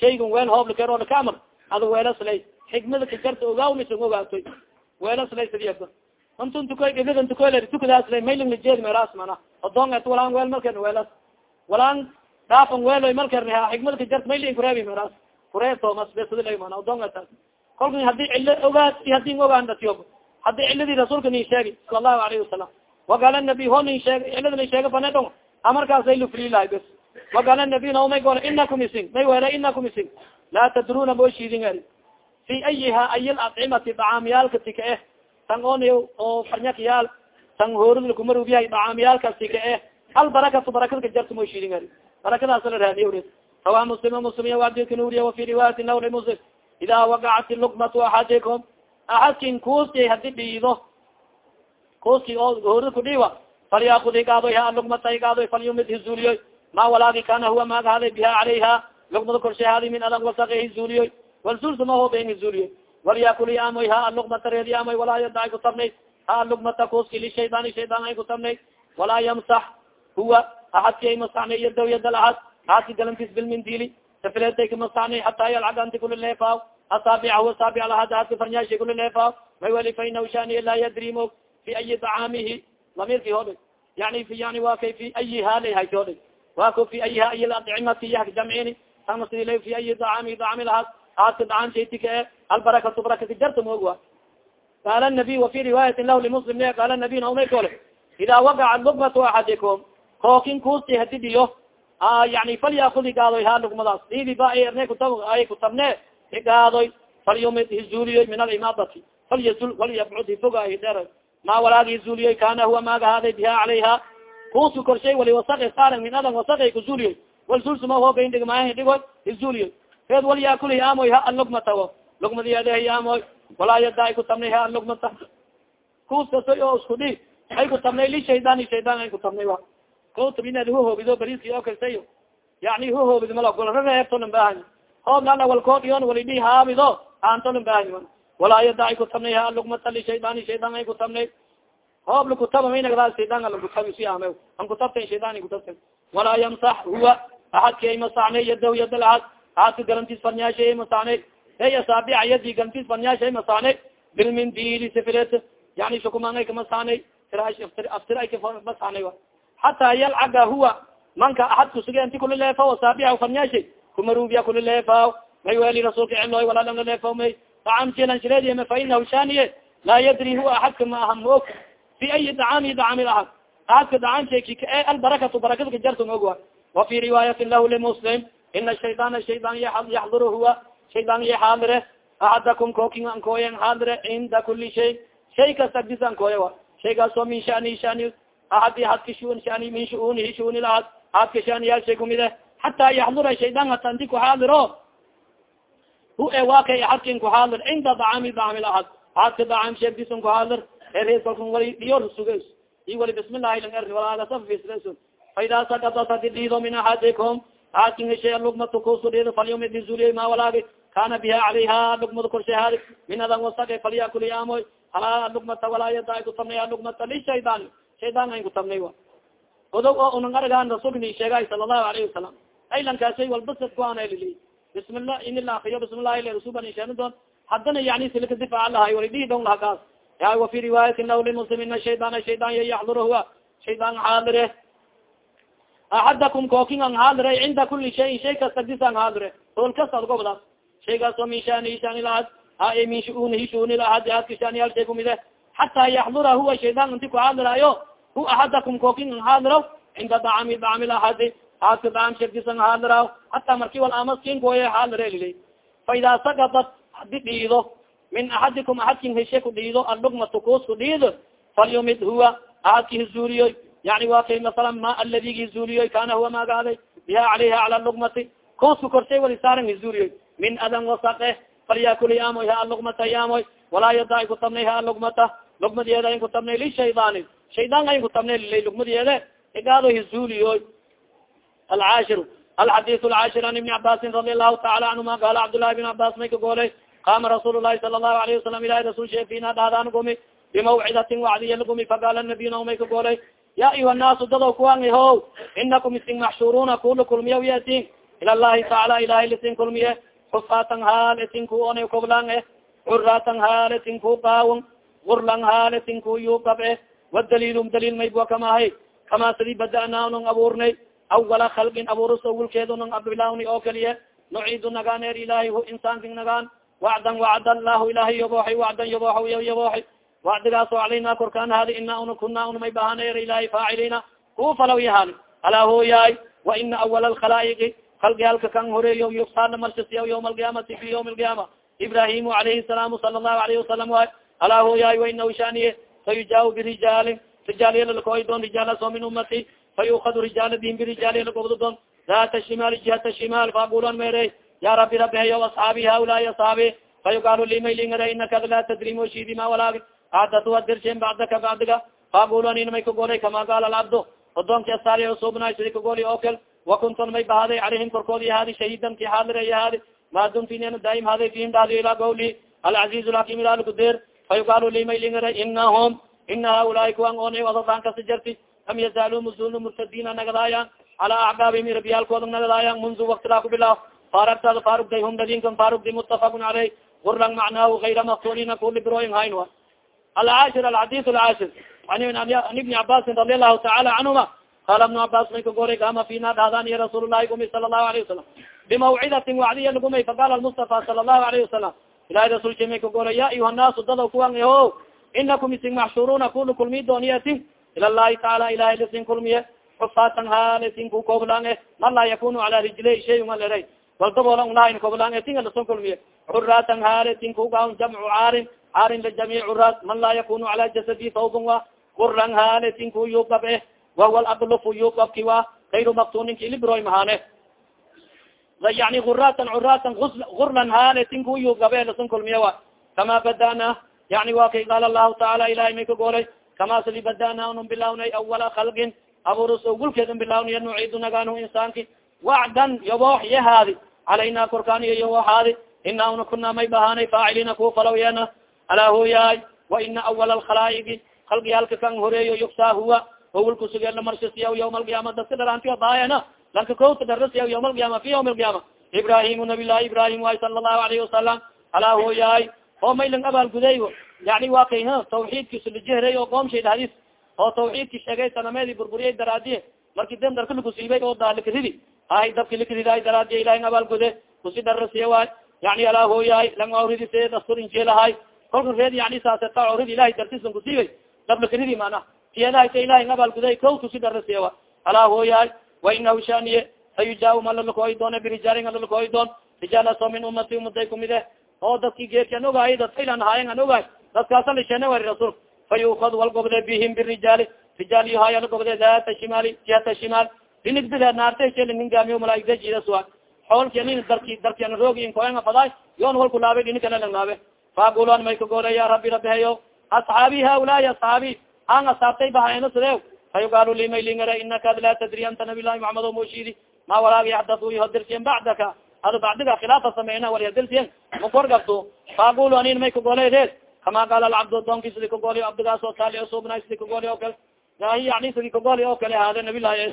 Speaker 1: shaygan weel hooblakero laka amr ada weelaslay xigmada ka jarta ogaaw misan ogaatoy weelaslay sidii aba antun tukoy gagadan tukoy tukadaasla mayling lajeed meeraas mana odoon et walaan weel malken weelas walaan dhaafan weeloy malken ha xigmada ka jart maylin kureebi meeraas kuree toomas besudila mana odoon etas kolka haddii cilo ogaad haddii ogaan dhatiyo haddii ciladii rasuulka nin sheegi sala allahu alayhi wasalam waqaala nabiy ho nin sheeg cilada nin sheega bane dhong amarkaasay lufrilahay bes. Waqaala nabiy naomay gole inakum isin. May weela inakum isin. Laa tadruna moshidin eri fi ayiha ay ladcimati dacaamyaalka tika eh. Tan on oo farnyakyaal tan hoorudkumarubiyahay dacaamyaalkas tika eh. Albarakatu barakada ka jarta moshidin eri barakadaas la raadiy rawa muslim muslim wadika nuriya wafi riwaayati nawri muslim. Idaa wagacat lukmatu axadikum axadkin kuuski hadi dhiido kuuski hoorud kudhiiwa falyakudi gaadoy ha lukmatay gaadoy falyumid hizuuliyoy ma walaagi kana huwa maagahaaday biha calayha lukmada korshay haadi min adan wasaqi hizuuliyoy walsulsamaho ben hizuuliyoy walyakul yaamoy ha alukmata reed yaamoy walaa yadaay kutabnay ha alukmata kuuski lishaydaan shaydaan ay kutabnay walaa yamsax huwa axadki ay masaxnay yadaw yadal axad axadki galantis bilmindili safileetay kamasaxnay hataa yalcag anti kuli leefaaw asaabicahu asaabic lahad axadka farnyaashay kuli leefaaw may wali fa inahu shani laa yadri mo fi ayi dacaamihi lamirki hodhig yani yani wa kay fi ayi haalay haysi hodhig wa ko fi ayiha ay adcimati yahk jamcini tama sidila fi ayi dacaamihi dacami lahad aadka dacaan shaytika e albarakatu barakati jarta moogwa qaala nabiy wafi riwaayatin lah limuslim le qaala nabiy naumay kole idaa wagacat lugmatu axadikum kookin kuusti hadi dhiyo yani falyakudi gaadoy ha lugmadaas idi ba igaadoy falyumid hizuuliyoy min alimaadati falyazul walyabcud hifoga hidher ma walaagi hizuuliyoy kana huwa maagahaaday biha calayha? Kuusu korshay wali wasaqi saaran min adan wasaqi kuzuuliyoy walsulsuma hoogayn dhigmaaha dhigoy hizuuliyoy reed walyakul hiamoy ha alugmata lugmadiyeede hiamoy walaa yadaa kutabnay ha alugmata kuus kasoy oo isku dhi ay kutabnay li shaydaan shaydaan ay kutabnay wa kutab inaad huhoobido bariski oo kastayo yani huhoobid malo golrareebtolan baahany hoob lala walkoodiyon walidhi haabido aantolan baahany walaa yadaa kutabnay ha alugmata li shaydaan shaydaan ay kutabnay hoob lakutaba maynagdaa shaydaan alakutabi si ame an kutabten shaydaan kutabten walaa yamsax huwa axadki ay masaxnay yadaw yadal axad axadka galantiis farnyaasha ay masaxnay hey asaabica yadi galantiis farnyaasha ay masaxnay bilmindili sifilet yani shukumaangay kamasaxnay aftir ay kamasaxnay hataa yalcaga huwa manka axad kusuge inti kula leefaw asaabica farnyaasha kumarubiya kula leefaw may weli rasuulka ciloy walaa lang leefaw may. Dacam jilan shireediyama fa inahu shaniye laa yadri huwa axadka ma aha maog fi ayi dacaami dacaami ahad. Ahadka dacaamsheki kae albarakatu barakadka jartun ogwa wa fi riwaayatin lahu limuslim ina shaydaana shaydaan yaxdur huwa shaydaan iya xaadire. Axadakum kookin an kooyen xaadire cinda kuli shay. Shay kasta agdis an kooya wa min shani shani ahadi hadka shani min shuunihi shuni lahad hadka shaniyaal shay kumide hataa yaxdura shaydaan hatandi kuxaadiro hu e waa kay ahadkin kuxaadir cinda dacami dacami lahad ahadka dacam sheegdisan kuxaadir erees kalkun wali dhiyor sugays i wali bismillahi lang erni walaagasafisres fa idaa sakadat dhiido min axadikum ahadkin heshay lugmatu kusu dhiido falyumid zuliy ma walaagi. Kana biha calayha lugmada korshay haadi. Min adan wasake falyakul yaamoy ha lugmata walaa yada kutabnay ha lugmata lishaydaan shaydaan ayn kutabnay wa odow oo unang argaan rasulkani sheegay sala allahu alayhi wasalam aylankaasay walbasad kuanalili bismillah inila akriyo bismillahi le rasuban sheeni doon. Haddana yani silika difaaca lahay wali dhihi dong lahakaas ya wa fi riwaayatin lahu limuslim ina shaydaan shaydaan ya yaxdur huwa. Shaydaan xaadire. Axadakum kookin ang xaadire cinda kuli shayin shay kasta dis ang xaadire. Tool kasta ad gobdaas shaygaas min shani shani lahad ha min shuunihi shuni lahad hadka shaniyal shay kumide xataa yaxdura huwa shaydaan inti kuxaadiraayo hu axadakum kookin ang xaadiro cinda dacami dacami lahadi hadka dacam shegdisan xaadiraw hataa marki wal amaskin kooye xaadire lili fa idaa sakadat hadi dhiido min axadikum axadkin heshe ku dhiido alugmatu kus ku dhiido falyumid huwa axadki hizuuliyoy yani wa kay masala ma aladigi hizuuliyoy kana huwa maagaaday biha calayha cala lugmati kuusku korshay wali saaran hizuuliyoy min adan wasaqe falyakul yaamoy ha alugmata yaamoy walaa yada ay kutabnay ha alugmata lugmadiyeeda ayn kutabnay lishaydaani shaydaan ayn kutabnay lilay lugmadiyeede igaado hizuuliyoy alcaashir alxadis alcaashir an ibni cabaasin radi allahu taala canhuma qaala cabdullahi bin cabas may ka goolay qama rasuul lahi sala allahu alayhi wasalam ilahi rasul sheefina dhaadaan gumi bimawcidatin wacdiya lagumi faqaala nabiyna may ka goolay ya ayuha naasu dadaw kuwan ho inakum isin maxshuruna kula kulmiya yatin ila llahi taala ilahay lisin kulmiye xufaatan haal isin ku one koblang e curatan haal isin ku qaawon gurlang haal isin ku yukab e wadaliilum daliil maybua kamahay kama sadi bada'naa nong abuurnay awala khalgin abuurus awulkeedu nong abilawni oo kaliye nuciidu nagaan er ilahi hu insaankin nagaan. Wacdan wacda allahu ilahay yobooxay wacdan yoboox yobooxay. Wacdigaas oo calayna korkaan hadi ina una kuna una may bahana er ilahay faacilina ku falaw yahan alaa hooyaay wa ina awala alkhalaa'iqi khalgiyaalka kan horeeyo yugsaana marshasiya yawma alqiyaamati fi yawmi alqiyaama ibrahimu alayhi salaamu sala allahu alayhi wasalam waay. Alaa hooyaay wa ina shaniye sayujaabu birijaalin rijaalyalalakoy doon rijaalaso min ummati fayukadu rijaala din birijaal doon data shimaal jihata shimaal faagulan mere ya rabi rabi hayo asxaabi haulaai asxaabi fayugaalo limaylingara inaka laa tadri moshidi ma walaagi adatu adirshen bacdaka bacdiga faagulan may kagolay kama gaala alcabdo odoonki asaari usubnay sidi kagoli okal wakunton may bahaday calayhim korkoodi haadi shahiidan ki xaadira haadi maadumtinena daaim haday fihim dhadi ila gawli alcaziz lhakim ilaalkudeer fayugaalo limaylingara inahum ina haulaai kuwan on wadadaan kasi jarti lam yazaalu musul murtadiina nagadaayan cala acqaabihim irabiyaalkooda nagadaayan mundu waktilaa kubilaw faaragtaada faarugday hum ladinkan faarugdi mutafakun caleyh gurlang macnaahu gayra maktunina kuli biroyin hayn wa alcaashir alxadis alcaashir an ibni cabaasin radi allahu taala canhuma qaala ibnu cabas may ka goray kama fina dhaadaan iya rasuul lahi gumi sala allahu alayhi wasalam bimawcidatin wacdiya lagumay faqala lmustafa sala allahu alayhi wasalam ilahi rasulki may ka goray ya ayuha naasu dadaw kuwan ho inakum isin maxshuruna kula kulmi dooniyatin ila llahi taala ilahay lisin kulmiye. Xufaatan haal isin ku kooblaan man laa yakunu cala rijlay shay ma leray waldabola lahayn kooblaan tinga lasin kulmiye. Curatan haal isin kugaon jamcu caarin caarin lijamic curat man laa yakunu cala jasadi thawbun wa. Guran haal isin ku yugab eh wahuwa aqlufu yugabki wa. Kayru maktuninka ilibroy mahane yani uratan curatan gurlan haal isin ku yugabe lasin kulmiye wa. Kama badana. Yani wa kay qaala lahu taala ilahay may ka goolay kama sidi badana unun bilawnay awala khalgin abuurus gulkeedun bilawnaya nuciidu nagaanu insaanki wacdan yoboox yahaadi calayna korkaaniyo yobooxaadi ina una kuna may bahaanay faacilina ku falaw yeena alaa hooyaay wa ina awala alkhalaaigi khalgiyaalka kan horeeyo yugsaa huwa howlku sugeela marshasiya yawma alqiyaama dadka dharaantiyo daayana lanka kowta dharasiya yawma alqiyaama fi yawmi alqiyaama ibrahimu nabilahi ibrahim waay sala allahu alayhi wasalam alaa hooyaay oo maylang abaalguday yani wa kay tawxiidkiisu lajehrey oo qoomshay dhadis oo tawxiidki sheegay sanameedi burburiyay daraadiye marki dem darka lakusiibay oo dalikridi ahay dabki likridaay daraadiye ilahi abaalgude kusi darasiye waay. Yani alaa hooyahay lang awridi se dastur injeelahay kolka reed yani saaseta awrid ilahay dartisan kusiibay dablakaridi mana tiyadaha sa ilahay ngabaalguday ko tusi darasiya alaa hooyahay wa inahu shaniye sayujaa malalakooyi doon birijaalin alalakooyi doon. Rijaalaso min umati umaday kumid eh oo dadki geedki an ogahay dadkaylan haayan an ogahay dadkaasa lishene wari rasuul fa yuukad wal gobde bihim birijaali rijaal yohaaya la gobde daata shimaali jihata shimaal. Dinigbideed naartaysheli ningaamiyo malaaigda jidaswa xoolki nin darki darki an roogi inkoenga faday yoon walku laabay dinikana lang laabe faagulan may kagoole ya rabbi rabbi hayo. Asxaabi haulaai asxaabi an asaabtay bahayno sideew fayugaal limay lingara inaka ad laa tadri anta nabi lahi muxamed o moshidi ma walaagi axdau ihodirsiyen bacdaka. Ado bacdiga khilaafa sameyna walihadilsiyen makorgabto faagul anin may kagoledeed kama qaala alcabd doonki sidi kagoli abdigaas oo taali subna sidi kagoli oo kale yahi yani sidi kagoli oo kale ahaade nabi lahi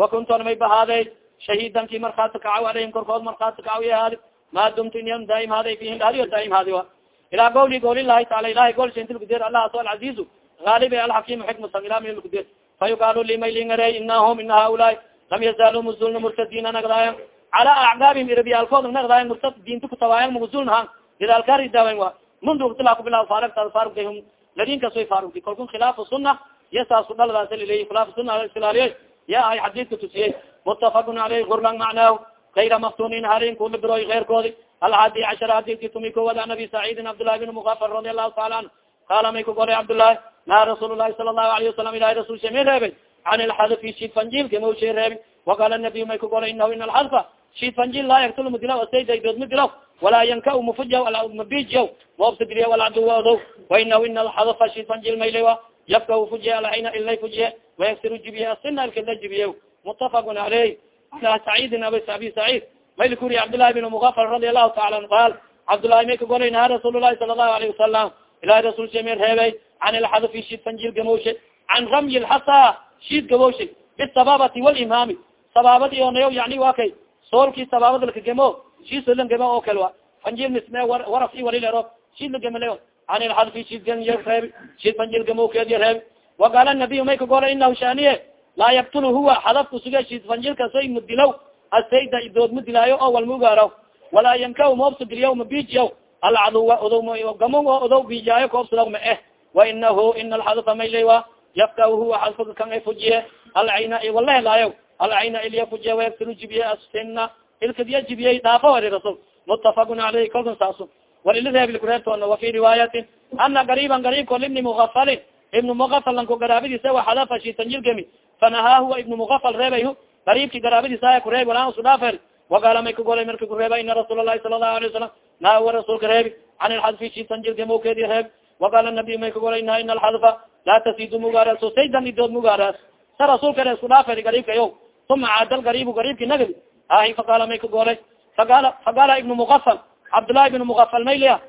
Speaker 1: wakunton may bahaaday shahiidanki markaati kacaw aleyhim korkood markaati kacaw haadi ma dumtu in daaim haaday fihim dhahdiyo daaim haadi a ilaa gawli gawli lahi taala ilahi gol shantilkudeer allah aso alcazizu gaalib alxakim xikmasa ilami lkudeer fayuqaalu limaylingare inahum ina haulaai lam yazaalu muzulna murtadiina nagdaayan cala acgaabihim irabiyaalkood nagdaayan murtad diinta kutawaayan muzulnaha gidaalkari daawan wa mundu waqtila kubilaa faaragta faarugtahum ladinkas way faarugti kalkun khilaafu suna iya saasu dhaladaas liley khilaafu suna istilaaliye ya ay xadiidka tusiyey mutafakun aleyh gurlang macnaahu kayra maftunin harin kula biroy keyrkoodi alhadi cashar hadidki tumi kowad an abi saciidin cabdullahi bin mugafar radi allahu taala anhu qaala may ku golay cabdullahi naha rasuul lahi sala allahu alayه wasalam ilahi rasul she may reebay can ilxadfi shid fanjilka maw shay reebi waqaala nabiy may ku golay inahu in alxadfa shid fanjil laa yaktul madilaw asaydadood madilaw walaa yanka mafujaw mabijiyaw maobsa diliya walcaduwado wainahu ina alxadfa shid fanjil maylewa yafka fujiye alcayna ilay fujiye wayaksiru jibiye asina ilkala jibiye mutafaqun aleyh ala saciidin abi abi saciid mayl kuri cabdillahi bin mugafar radi allahu taala an qaal cabdullahi may ka golay naha rasuul lahi sala allahu alayhi wasalam ilahi rasul she may reebay can ilxadfi shid fanjil gamowshe can ramyi lxasa shid gabowshe bisababati walimhaami sabaabadi onayo yani wa kay soolki sabaabada lakagemo shisolan gemo oo kale wa. Fanjil misme waraf i walilero shid lagemale an ilxadfi shid reebi shid fanjil gamowkeediya reebi waqaala nabiy may ka golay inahu shaniye laa yaktul huwa xadafku suge shid fanjilkasoy madilow asayda idood madilaayo oo walmugaaraw walaa yanka moobsa diliya mabijiyaw alcaduwa odow gamo odow bijaayo koobsadaw ma eh. Wainahu ina alxadfa maylewa yafka huwa xadfka kan ay fujiye alcayna wala helaayo alcayna ilya fujiye wayagsiru jibiye asina ilkadiya jibiyey dhaafo wari rasul mutafaqun aleyh kalkan saaso walila reebilkureertoona wafi riwaayatin ana gariiban gariibko libni mugafalin ibnu mugafal lanko garaabadiisa wa xadafa shitanjilgemi fanahaa huwa ibnu mugafal reebay gariibki garaabadiisa aya kureeb walaan usu dhaafer wagaala may kagolay marka kureeba ina rasuul lahi sala lahu alay wasalam naa wa rasuulka reebi can ilxadfi shitanjilgemowkeedi reeb waqaala nabiy may kagolay na ina alxadfa laa tasidu mugaaraso saydan idood mugaaraas sa rasuulka re isku dhaafer gariibkayo uma caadal gariibu gariibki nagdi ahi faqaala may kagolay faqaala faqaala ibnu mugafal cabdullahi ibnu mugafal maylia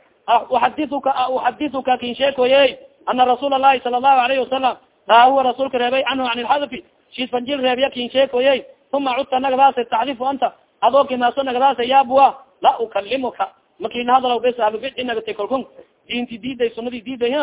Speaker 1: uxadiuka uxadiuka kin sheekoye ana rasuul lahi sala allahu alayhi wasalam naa huwa rasuulka reebay canhu can ilxadfi shid fanjil reebiya kin sheekoye uma cudta nagadaasa taxdifu anta. Adoo kimaaso nagadaasa yaabua la ukalimuka makina hadalaw bes ahlubidi nagatay kalkun diinti diiday sunadi diiday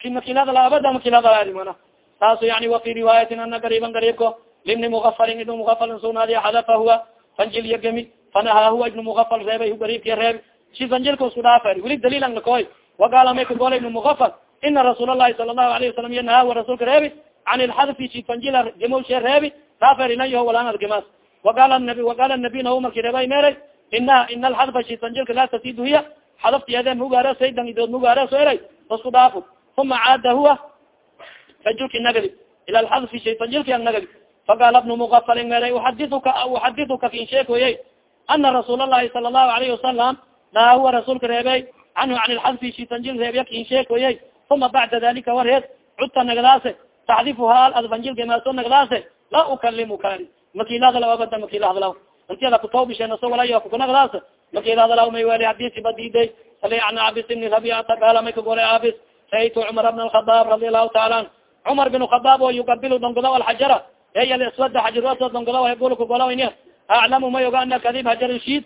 Speaker 1: ki makina hadala abada makina hadala mana saaso yani wa fi riwaayatin ana gariiban gariibko libni mugafalin ibnu mugafalin sugnaadiya xadafa huwa fanjil yagami fanahaa huwa ibnu mugafal reebay hu gariibkiya reebi si fanjilka isku dhaafer weli daliil ang lakoy wagaala may kagola ibnu mugafal ina rasuul lahi sala allahu alayhi wasalam yanaha rasuulka reebi can ilxadfi si fanjila gamowshe reebi dhaafer ilan yaho walaan adgamaas waqaala nabi waqaala nabiy nahu marki reebay meeray ina ina alxadfa si fanjilka laa tasidu hiya. Xadaftiede mugaara saydan idood mugaara so eray isku dhaafo uma caada huwa fanjilki nagadi ila alxadfi shay fanjilki ang nagadi faqaala bnu mugafalin meeray uxadiuka uxadiuka kin sheekoyey ana rasuul lahi sala allahu alayhi wasalam naa huwa rasuulka reebey canhu can ilxadfi si fanjil reebya kin sheekoyey uma bacda dalika warheed cudta nagdaase taxdifu haal ad fanjilka maaso nagdaase la ukalimuka makilahadala abada makilahadala intiada kutawbishenaso walaya kukunagdaas makilahadala may weli hadisi badiday sali an abis ibni rabiata qaala may kagolay abis saytu cumar bn alkhadaab radi allahu taala an cumar bin khadaab oo yugabilu dongodaw alxajara xajirwaso dongodaw hebul kagolawayni aclamu may oga ana kadib hajarin shiid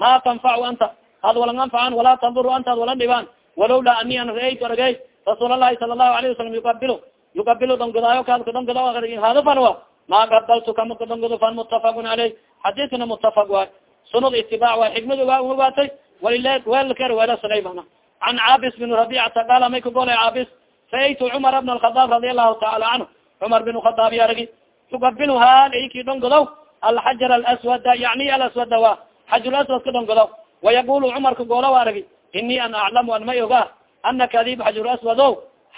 Speaker 1: ma tanfacu anta. Ad walang anfacan walaa tanduru anta ad walan dhibaan walowla ani an raaytu aragay rasuul alahi sala allahu alayhi wasalam dongodaayo kaadka dongodaw hadafalwa ma gabaltu kama kadongodo fan mutafaqun aleyh xadiskana mutafaq waay sunad itibac waay xikmada waa umabaatay walile welker welasanay mana can caabis bin rabicata qaala may kagolay caabis faaytu cumar bn alkhadaab radi allahu taala canhu cumar bin khadaab yaragi tukabil hal iki dhongodow alxajar alaswada yani alaswada wa xajulaswad ka dhongodow wayaqulu cumarka goolaw aragi ini an aclamu an may oga ana kadib xajar aswado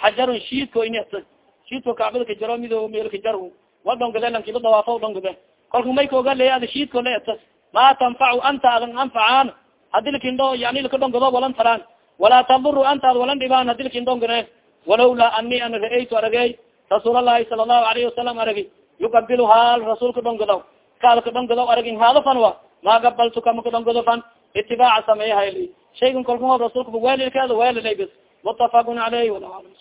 Speaker 1: xajarun shiidko in shiidko kacbada kajaro mido meel kajar wa dhongode lankiba dawaafo dhongode. Kalku may kaoga leya ada shiidko le etas ma tanfacu anta adan anfacaan hadi lakindo yani laka dhongodo walan taraan. Walaa taduru antaad walan dhibaan hadi lakindongone walawla ani an ra'aytu aragey rasuul allahi sala allahu alayhi wasalam aragi yukabilu haal rasuulka dhongodaw kaal ka dhongodaw aragin haado fan wa ma gabaltu kama ka dhongodo fan itibaaca sameeyaha shaygan kalkuho rasuulka welilkeeda welilay bs mutafaqun wala alam